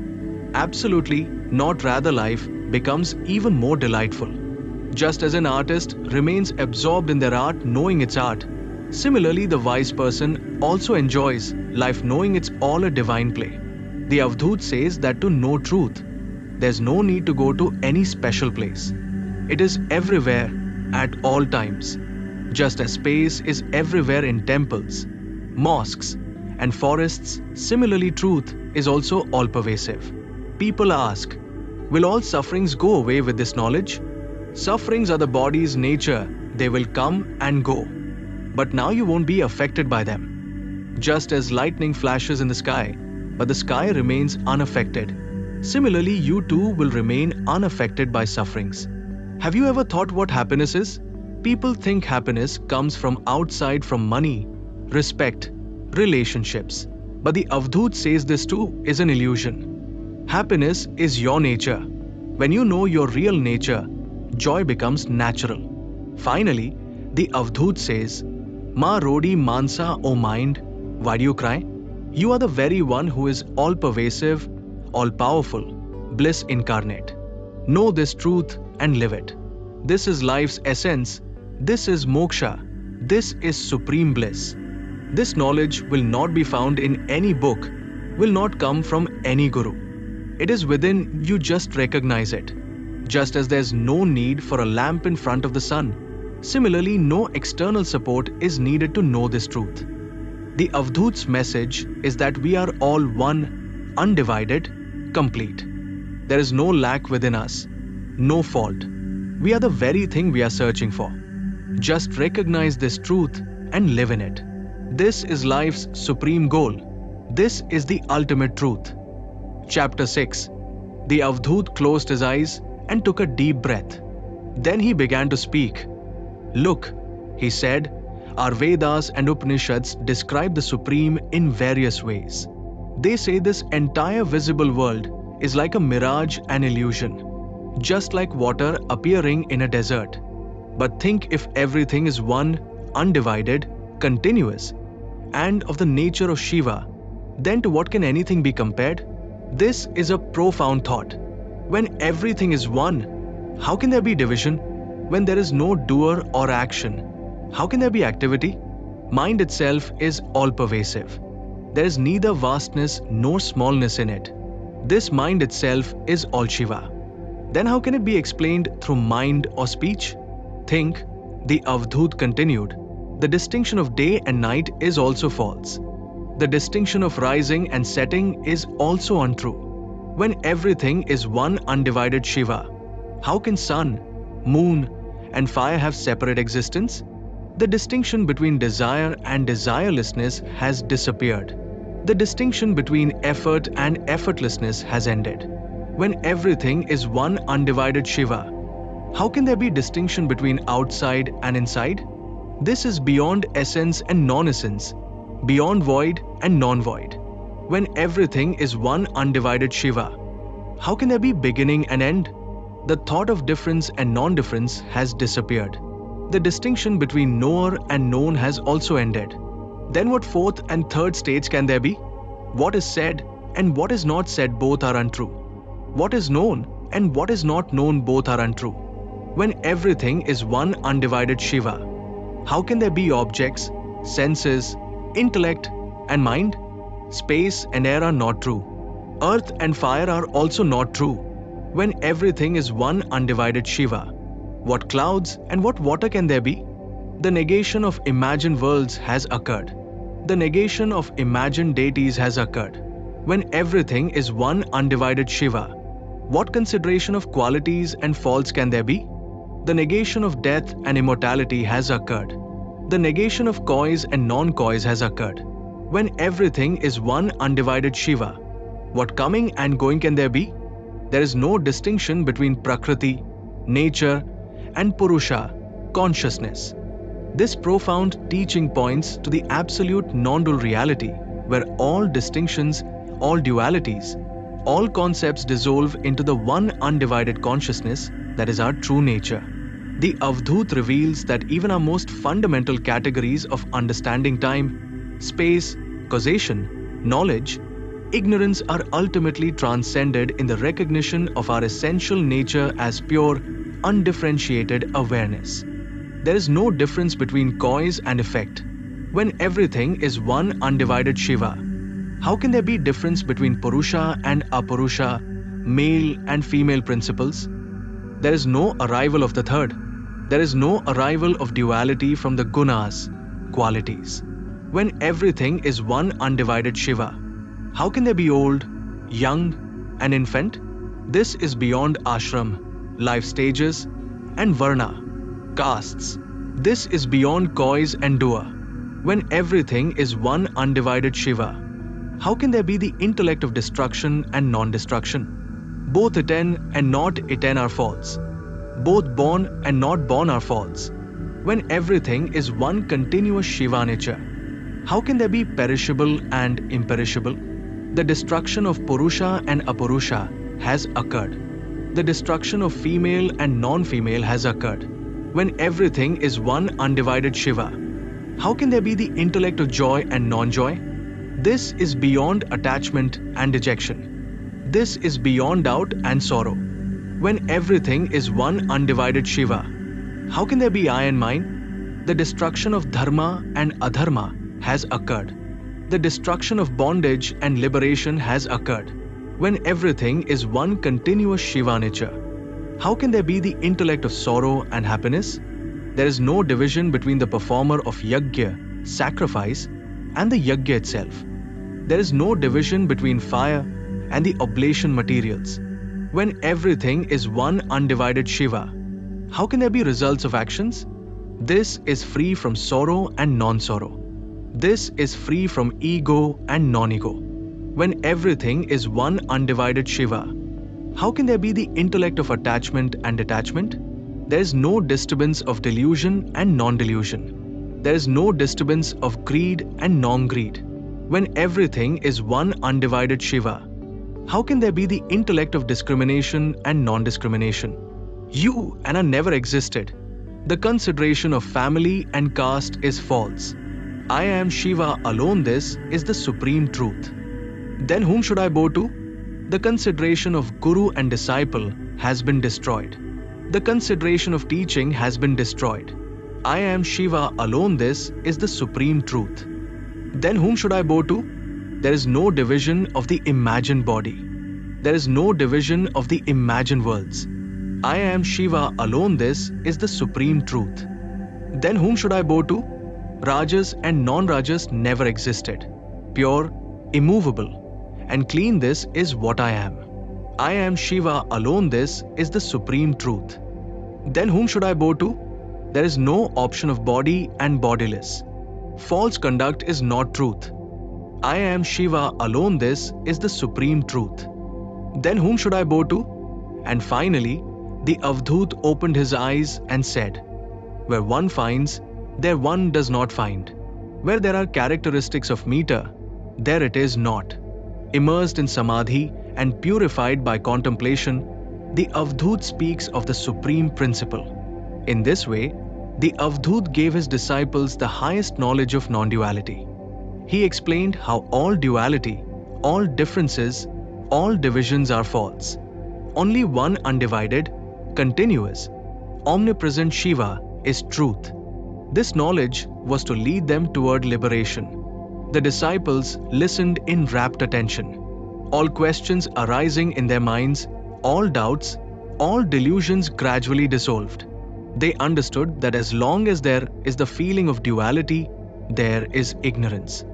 Speaker 1: Absolutely, not rather life becomes even more delightful. Just as an artist remains absorbed in their art knowing it's art, similarly, the wise person also enjoys life knowing it's all a divine play. The Avdhut says that to know truth, there's no need to go to any special place. It is everywhere at all times. Just as space is everywhere in temples, mosques, and forests, similarly, truth is also all pervasive. People ask, Will all sufferings go away with this knowledge? Sufferings are the body's nature, they will come and go. But now you won't be affected by them. Just as lightning flashes in the sky, but the sky remains unaffected. Similarly, you too will remain unaffected by sufferings. Have you ever thought what happiness is? People think happiness comes from outside from money, respect, relationships. But the Avdhut says this too is an illusion. Happiness is your nature. When you know your real nature, joy becomes natural. Finally, the Avdhut says, Ma Rodi Mansa, O mind, why do you cry? You are the very one who is all pervasive, all powerful, bliss incarnate. Know this truth and live it. This is life's essence. This is moksha. This is supreme bliss. This knowledge will not be found in any book, will not come from any guru. It is within you, just recognize it. Just as there's no need for a lamp in front of the sun, similarly, no external support is needed to know this truth. The Avdhut's message is that we are all one, undivided, complete. There is no lack within us, no fault. We are the very thing we are searching for. Just recognize this truth and live in it. This is life's supreme goal. This is the ultimate truth. Chapter 6 The Avdhut closed his eyes and took a deep breath. Then he began to speak. Look, he said, our Vedas and Upanishads describe the Supreme in various ways. They say this entire visible world is like a mirage and illusion, just like water appearing in a desert. But think if everything is one, undivided, continuous, and of the nature of Shiva, then to what can anything be compared? This is a profound thought. When everything is one, how can there be division? When there is no doer or action, how can there be activity? Mind itself is all pervasive. There is neither vastness nor smallness in it. This mind itself is all Shiva. Then how can it be explained through mind or speech? Think, the Avdhut continued. The distinction of day and night is also false the distinction of rising and setting is also untrue. When everything is one undivided Shiva, how can sun, moon, and fire have separate existence? The distinction between desire and desirelessness has disappeared. The distinction between effort and effortlessness has ended. When everything is one undivided Shiva, how can there be distinction between outside and inside? This is beyond essence and non essence, beyond void and non void. When everything is one undivided Shiva, how can there be beginning and end? The thought of difference and non difference has disappeared. The distinction between knower and known has also ended. Then, what fourth and third states can there be? What is said and what is not said both are untrue. What is known and what is not known both are untrue. When everything is one undivided Shiva, how can there be objects, senses, intellect, and mind, space and air are not true. Earth and fire are also not true. When everything is one undivided Shiva, What clouds and what water can there be? The negation of imagined worlds has occurred. The negation of imagined deities has occurred. When everything is one undivided Shiva, what consideration of qualities and faults can there be? The negation of death and immortality has occurred. The negation of kois and non-kois has occurred. When everything is one undivided Shiva, what coming and going can there be? There is no distinction between Prakriti, nature, and Purusha, consciousness. This profound teaching points to the absolute non dual reality where all distinctions, all dualities, all concepts dissolve into the one undivided consciousness that is our true nature. The Avdhut reveals that even our most fundamental categories of understanding time, space, causation, knowledge, ignorance are ultimately transcended in the recognition of our essential nature as pure, undifferentiated awareness. There is no difference between cause and effect. When everything is one undivided Shiva, how can there be difference between Purusha and Apurusha, male and female principles? There is no arrival of the third. There is no arrival of duality from the gunas, qualities. When everything is one undivided Shiva, how can there be old, young, and infant? This is beyond ashram, life stages, and varna, castes. This is beyond kois and dua. When everything is one undivided Shiva, how can there be the intellect of destruction and non destruction? Both attain and not attain are false. Both born and not born are false. When everything is one continuous Shiva nature, how can there be perishable and imperishable? The destruction of Purusha and Apurusha has occurred. The destruction of female and non female has occurred. When everything is one undivided Shiva, how can there be the intellect of joy and non joy? This is beyond attachment and dejection. This is beyond doubt and sorrow. When everything is one undivided Shiva, how can there be I and mine? The destruction of dharma and adharma has occurred the destruction of bondage and liberation has occurred. When everything is one continuous Shiva nature, how can there be the intellect of sorrow and happiness? There is no division between the performer of yajna, sacrifice, and the yajna itself. There is no division between fire and the oblation materials. When everything is one undivided Shiva, how can there be results of actions? This is free from sorrow and non sorrow. This is free from ego and non ego. When everything is one undivided Shiva, how can there be the intellect of attachment and detachment? There is no disturbance of delusion and non delusion. There is no disturbance of greed and non greed. When everything is one undivided Shiva, how can there be the intellect of discrimination and non discrimination? You and I never existed. The consideration of family and caste is false. I am Shiva alone, this is the supreme truth. Then whom should I bow to? The consideration of guru and disciple has been destroyed. The consideration of teaching has been destroyed. I am Shiva alone, this is the supreme truth. Then whom should I bow to? There is no division of the imagined body. There is no division of the imagined worlds. I am Shiva alone, this is the supreme truth. Then whom should I bow to? Rajas and non Rajas never existed. Pure, immovable, and clean this is what I am. I am Shiva alone, this is the supreme truth. Then whom should I bow to? There is no option of body and bodiless. False conduct is not truth. I am Shiva alone, this is the supreme truth. Then whom should I bow to? And finally, the Avdhut opened his eyes and said, Where one finds there one does not find. Where there are characteristics of meter, there it is not. Immersed in samadhi and purified by contemplation, the Avdhut speaks of the supreme principle. In this way, the Avdhut gave his disciples the highest knowledge of non duality. He explained how all duality, all differences, all divisions are false. Only one undivided, continuous, omnipresent Shiva is truth. This knowledge was to lead them toward liberation. The disciples listened in rapt attention. All questions arising in their minds, all doubts, all delusions gradually dissolved. They understood that as long as there is the feeling of duality, there is ignorance.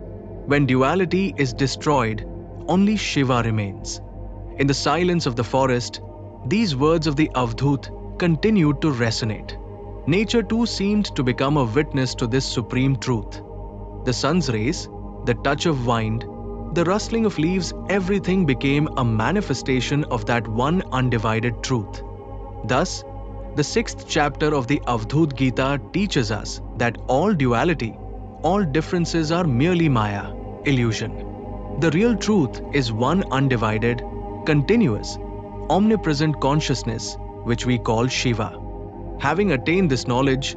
Speaker 1: When duality is destroyed, only Shiva remains. In the silence of the forest, these words of the Avdhut continued to resonate. Nature too seemed to become a witness to this supreme truth. The sun's rays, the touch of wind, the rustling of leaves, everything became a manifestation of that one undivided truth. Thus, the sixth chapter of the Avdhut Gita teaches us that all duality, all differences are merely Maya, illusion. The real truth is one undivided, continuous, omnipresent consciousness which we call Shiva. Having attained this knowledge,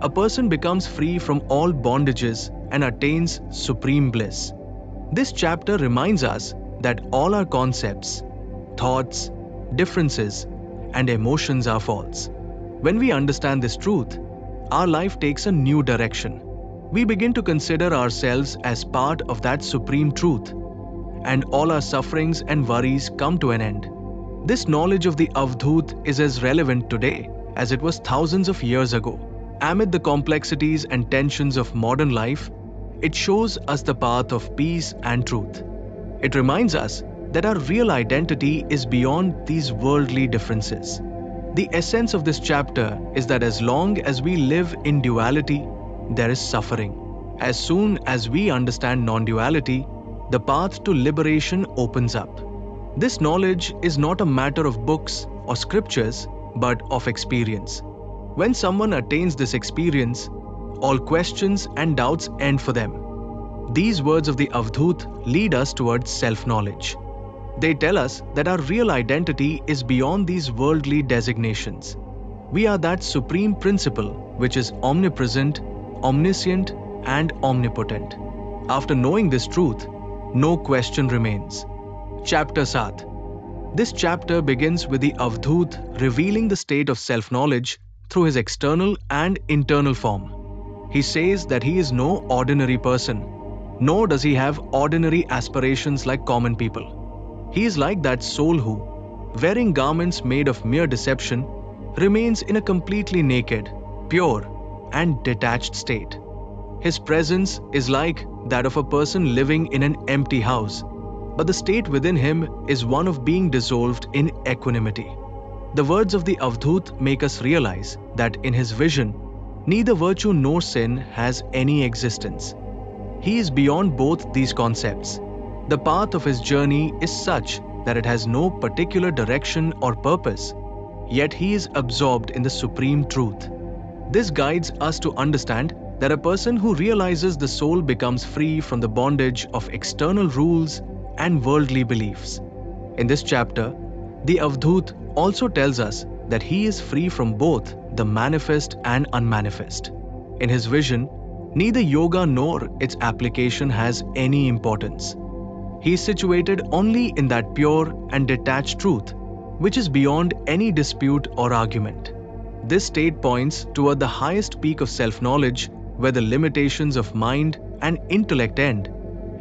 Speaker 1: a person becomes free from all bondages and attains supreme bliss. This chapter reminds us that all our concepts, thoughts, differences, and emotions are false. When we understand this truth, our life takes a new direction. We begin to consider ourselves as part of that supreme truth, and all our sufferings and worries come to an end. This knowledge of the Avdhut is as relevant today as it was thousands of years ago. Amid the complexities and tensions of modern life, it shows us the path of peace and truth. It reminds us that our real identity is beyond these worldly differences. The essence of this chapter is that as long as we live in duality, there is suffering. As soon as we understand non duality, the path to liberation opens up. This knowledge is not a matter of books or scriptures, but of experience. When someone attains this experience, all questions and doubts end for them. These words of the Avdhut lead us towards self knowledge. They tell us that our real identity is beyond these worldly designations. We are that supreme principle which is omnipresent, omniscient, and omnipotent. After knowing this truth, no question remains. Chapter Sat This chapter begins with the Avdhut revealing the state of self knowledge through his external and internal form. He says that he is no ordinary person, nor does he have ordinary aspirations like common people. He is like that soul who, wearing garments made of mere deception, remains in a completely naked, pure, and detached state. His presence is like that of a person living in an empty house but the state within him is one of being dissolved in equanimity. The words of the Avdhut make us realize that in his vision, neither virtue nor sin has any existence. He is beyond both these concepts. The path of his journey is such that it has no particular direction or purpose, yet he is absorbed in the supreme truth. This guides us to understand that a person who realizes the soul becomes free from the bondage of external rules and worldly beliefs. In this chapter, the Avdhut also tells us that he is free from both the manifest and unmanifest. In his vision, neither yoga nor its application has any importance. He is situated only in that pure and detached truth, which is beyond any dispute or argument. This state points toward the highest peak of self knowledge, where the limitations of mind and intellect end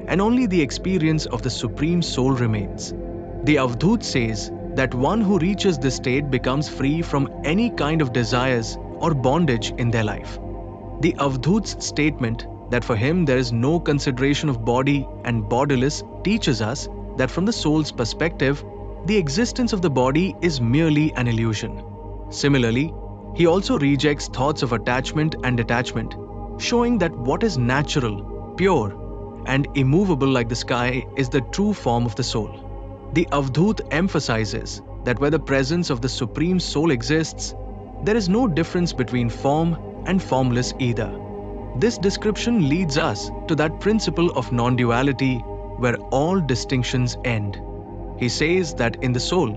Speaker 1: and only the experience of the Supreme Soul remains. The Avdhut says that one who reaches this state becomes free from any kind of desires or bondage in their life. The Avdhut's statement that for him there is no consideration of body and bodiless teaches us that from the soul's perspective, the existence of the body is merely an illusion. Similarly, he also rejects thoughts of attachment and detachment, showing that what is natural, pure, and immovable like the sky is the true form of the soul. The Avdhut emphasizes that where the presence of the Supreme Soul exists, there is no difference between form and formless either. This description leads us to that principle of non duality where all distinctions end. He says that in the soul,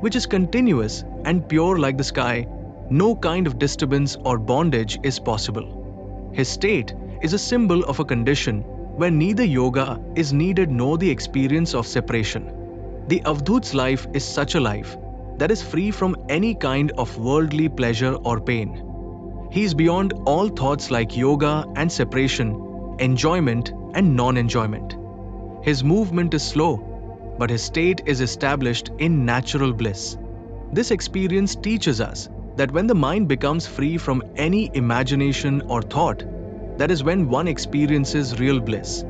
Speaker 1: which is continuous and pure like the sky, no kind of disturbance or bondage is possible. His state is a symbol of a condition where neither yoga is needed nor the experience of separation. The Avdhut's life is such a life that is free from any kind of worldly pleasure or pain. He is beyond all thoughts like yoga and separation, enjoyment and non enjoyment. His movement is slow, but his state is established in natural bliss. This experience teaches us that when the mind becomes free from any imagination or thought, that is when one experiences real bliss.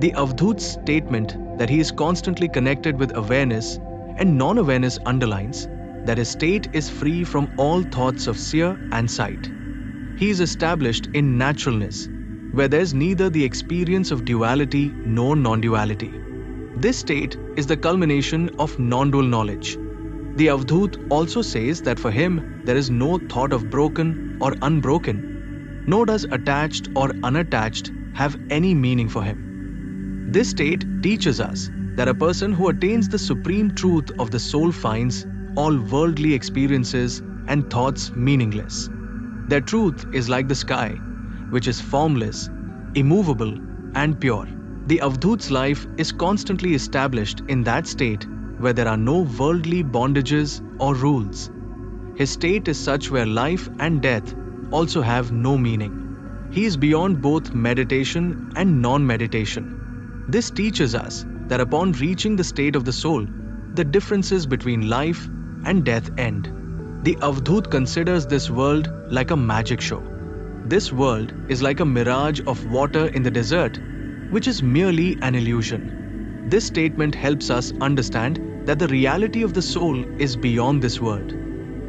Speaker 1: The Avdhut's statement that he is constantly connected with awareness and non awareness underlines that his state is free from all thoughts of seer and sight. He is established in naturalness, where there is neither the experience of duality nor non duality. This state is the culmination of non dual knowledge. The Avdhut also says that for him there is no thought of broken or unbroken, nor does attached or unattached have any meaning for him. This state teaches us that a person who attains the supreme truth of the soul finds all worldly experiences and thoughts meaningless. Their truth is like the sky, which is formless, immovable, and pure. The Avdhut's life is constantly established in that state where there are no worldly bondages or rules. His state is such where life and death also have no meaning. He is beyond both meditation and non meditation. This teaches us that upon reaching the state of the soul, the differences between life and death end. The Avdhut considers this world like a magic show. This world is like a mirage of water in the desert, which is merely an illusion. This statement helps us understand that the reality of the soul is beyond this world.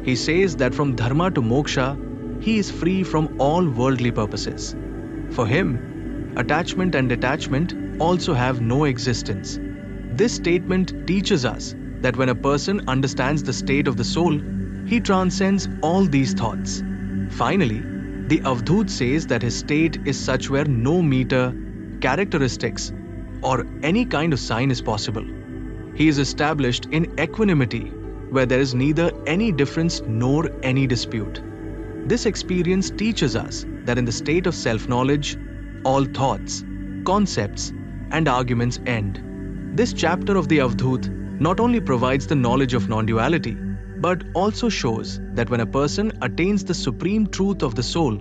Speaker 1: He says that from dharma to moksha, he is free from all worldly purposes. For him, attachment and detachment also have no existence. This statement teaches us that when a person understands the state of the soul, he transcends all these thoughts. Finally, the Avdhut says that his state is such where no meter, characteristics, or any kind of sign is possible. He is established in equanimity, where there is neither any difference nor any dispute. This experience teaches us that in the state of self knowledge, all thoughts, concepts, and arguments end. This chapter of the Avdhut not only provides the knowledge of non duality, but also shows that when a person attains the supreme truth of the soul,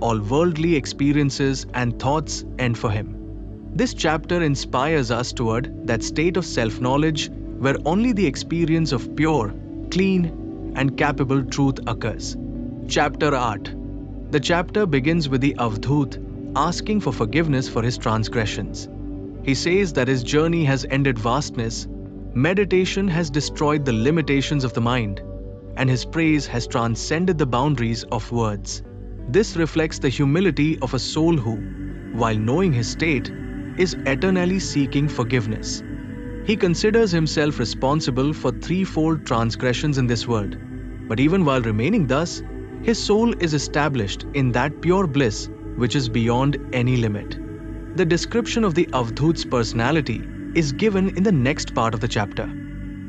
Speaker 1: all worldly experiences and thoughts end for him. This chapter inspires us toward that state of self knowledge where only the experience of pure, clean, and capable truth occurs. Chapter 8 The chapter begins with the Avdhut asking for forgiveness for his transgressions. He says that his journey has ended vastness Meditation has destroyed the limitations of the mind, and his praise has transcended the boundaries of words. This reflects the humility of a soul who, while knowing his state, is eternally seeking forgiveness. He considers himself responsible for threefold transgressions in this world, but even while remaining thus, his soul is established in that pure bliss which is beyond any limit. The description of the Avdhut's personality is given in the next part of the chapter.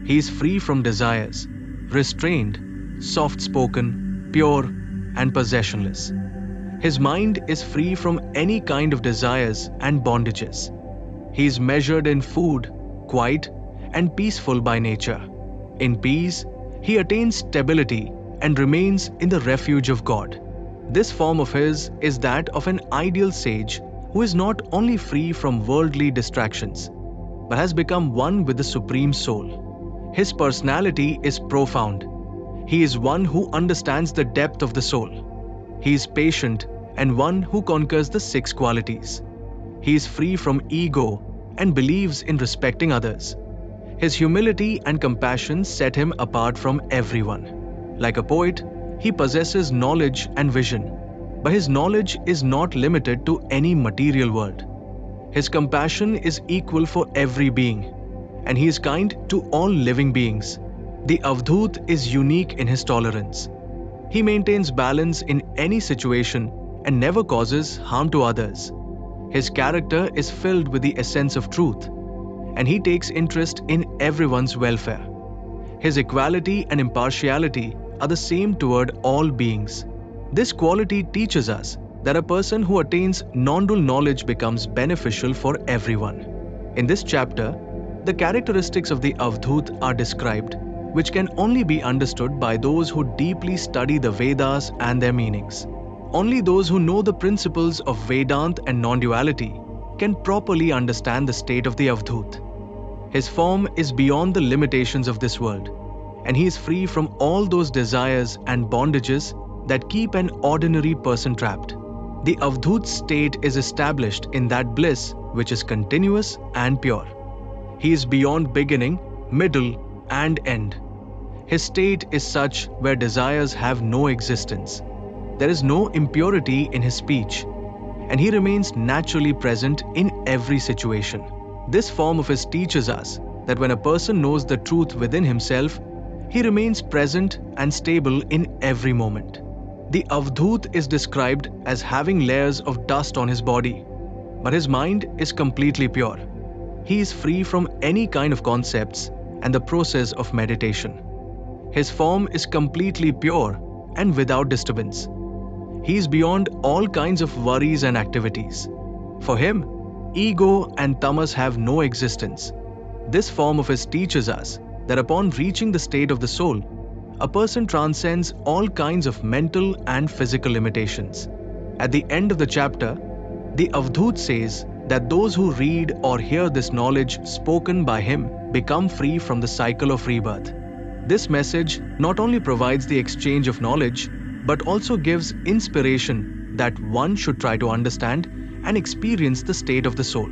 Speaker 1: He is free from desires, restrained, soft spoken, pure, and possessionless. His mind is free from any kind of desires and bondages. He is measured in food, quiet, and peaceful by nature. In peace, he attains stability and remains in the refuge of God. This form of his is that of an ideal sage who is not only free from worldly distractions, but has become one with the Supreme Soul. His personality is profound. He is one who understands the depth of the soul. He is patient and one who conquers the six qualities. He is free from ego and believes in respecting others. His humility and compassion set him apart from everyone. Like a poet, he possesses knowledge and vision, but his knowledge is not limited to any material world. His compassion is equal for every being, and he is kind to all living beings. The Avdhut is unique in his tolerance. He maintains balance in any situation and never causes harm to others. His character is filled with the essence of truth, and he takes interest in everyone's welfare. His equality and impartiality are the same toward all beings. This quality teaches us that a person who attains non dual knowledge becomes beneficial for everyone. In this chapter, the characteristics of the Avdhut are described, which can only be understood by those who deeply study the Vedas and their meanings. Only those who know the principles of Vedant and non duality can properly understand the state of the Avdhut. His form is beyond the limitations of this world, and he is free from all those desires and bondages that keep an ordinary person trapped. The Avdhut state is established in that bliss which is continuous and pure. He is beyond beginning, middle, and end. His state is such where desires have no existence. There is no impurity in his speech, and he remains naturally present in every situation. This form of his teaches us that when a person knows the truth within himself, he remains present and stable in every moment. The Avdhut is described as having layers of dust on his body, but his mind is completely pure. He is free from any kind of concepts and the process of meditation. His form is completely pure and without disturbance. He is beyond all kinds of worries and activities. For him, ego and tamas have no existence. This form of his teaches us that upon reaching the state of the soul, a person transcends all kinds of mental and physical limitations. At the end of the chapter, the Avdhut says that those who read or hear this knowledge spoken by him become free from the cycle of rebirth. This message not only provides the exchange of knowledge, but also gives inspiration that one should try to understand and experience the state of the soul.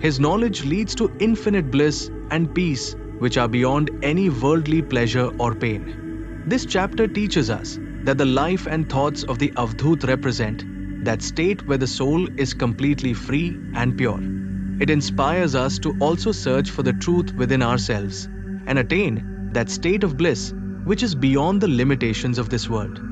Speaker 1: His knowledge leads to infinite bliss and peace, which are beyond any worldly pleasure or pain. This chapter teaches us that the life and thoughts of the Avdhut represent that state where the soul is completely free and pure. It inspires us to also search for the truth within ourselves and attain that state of bliss which is beyond the limitations of this world.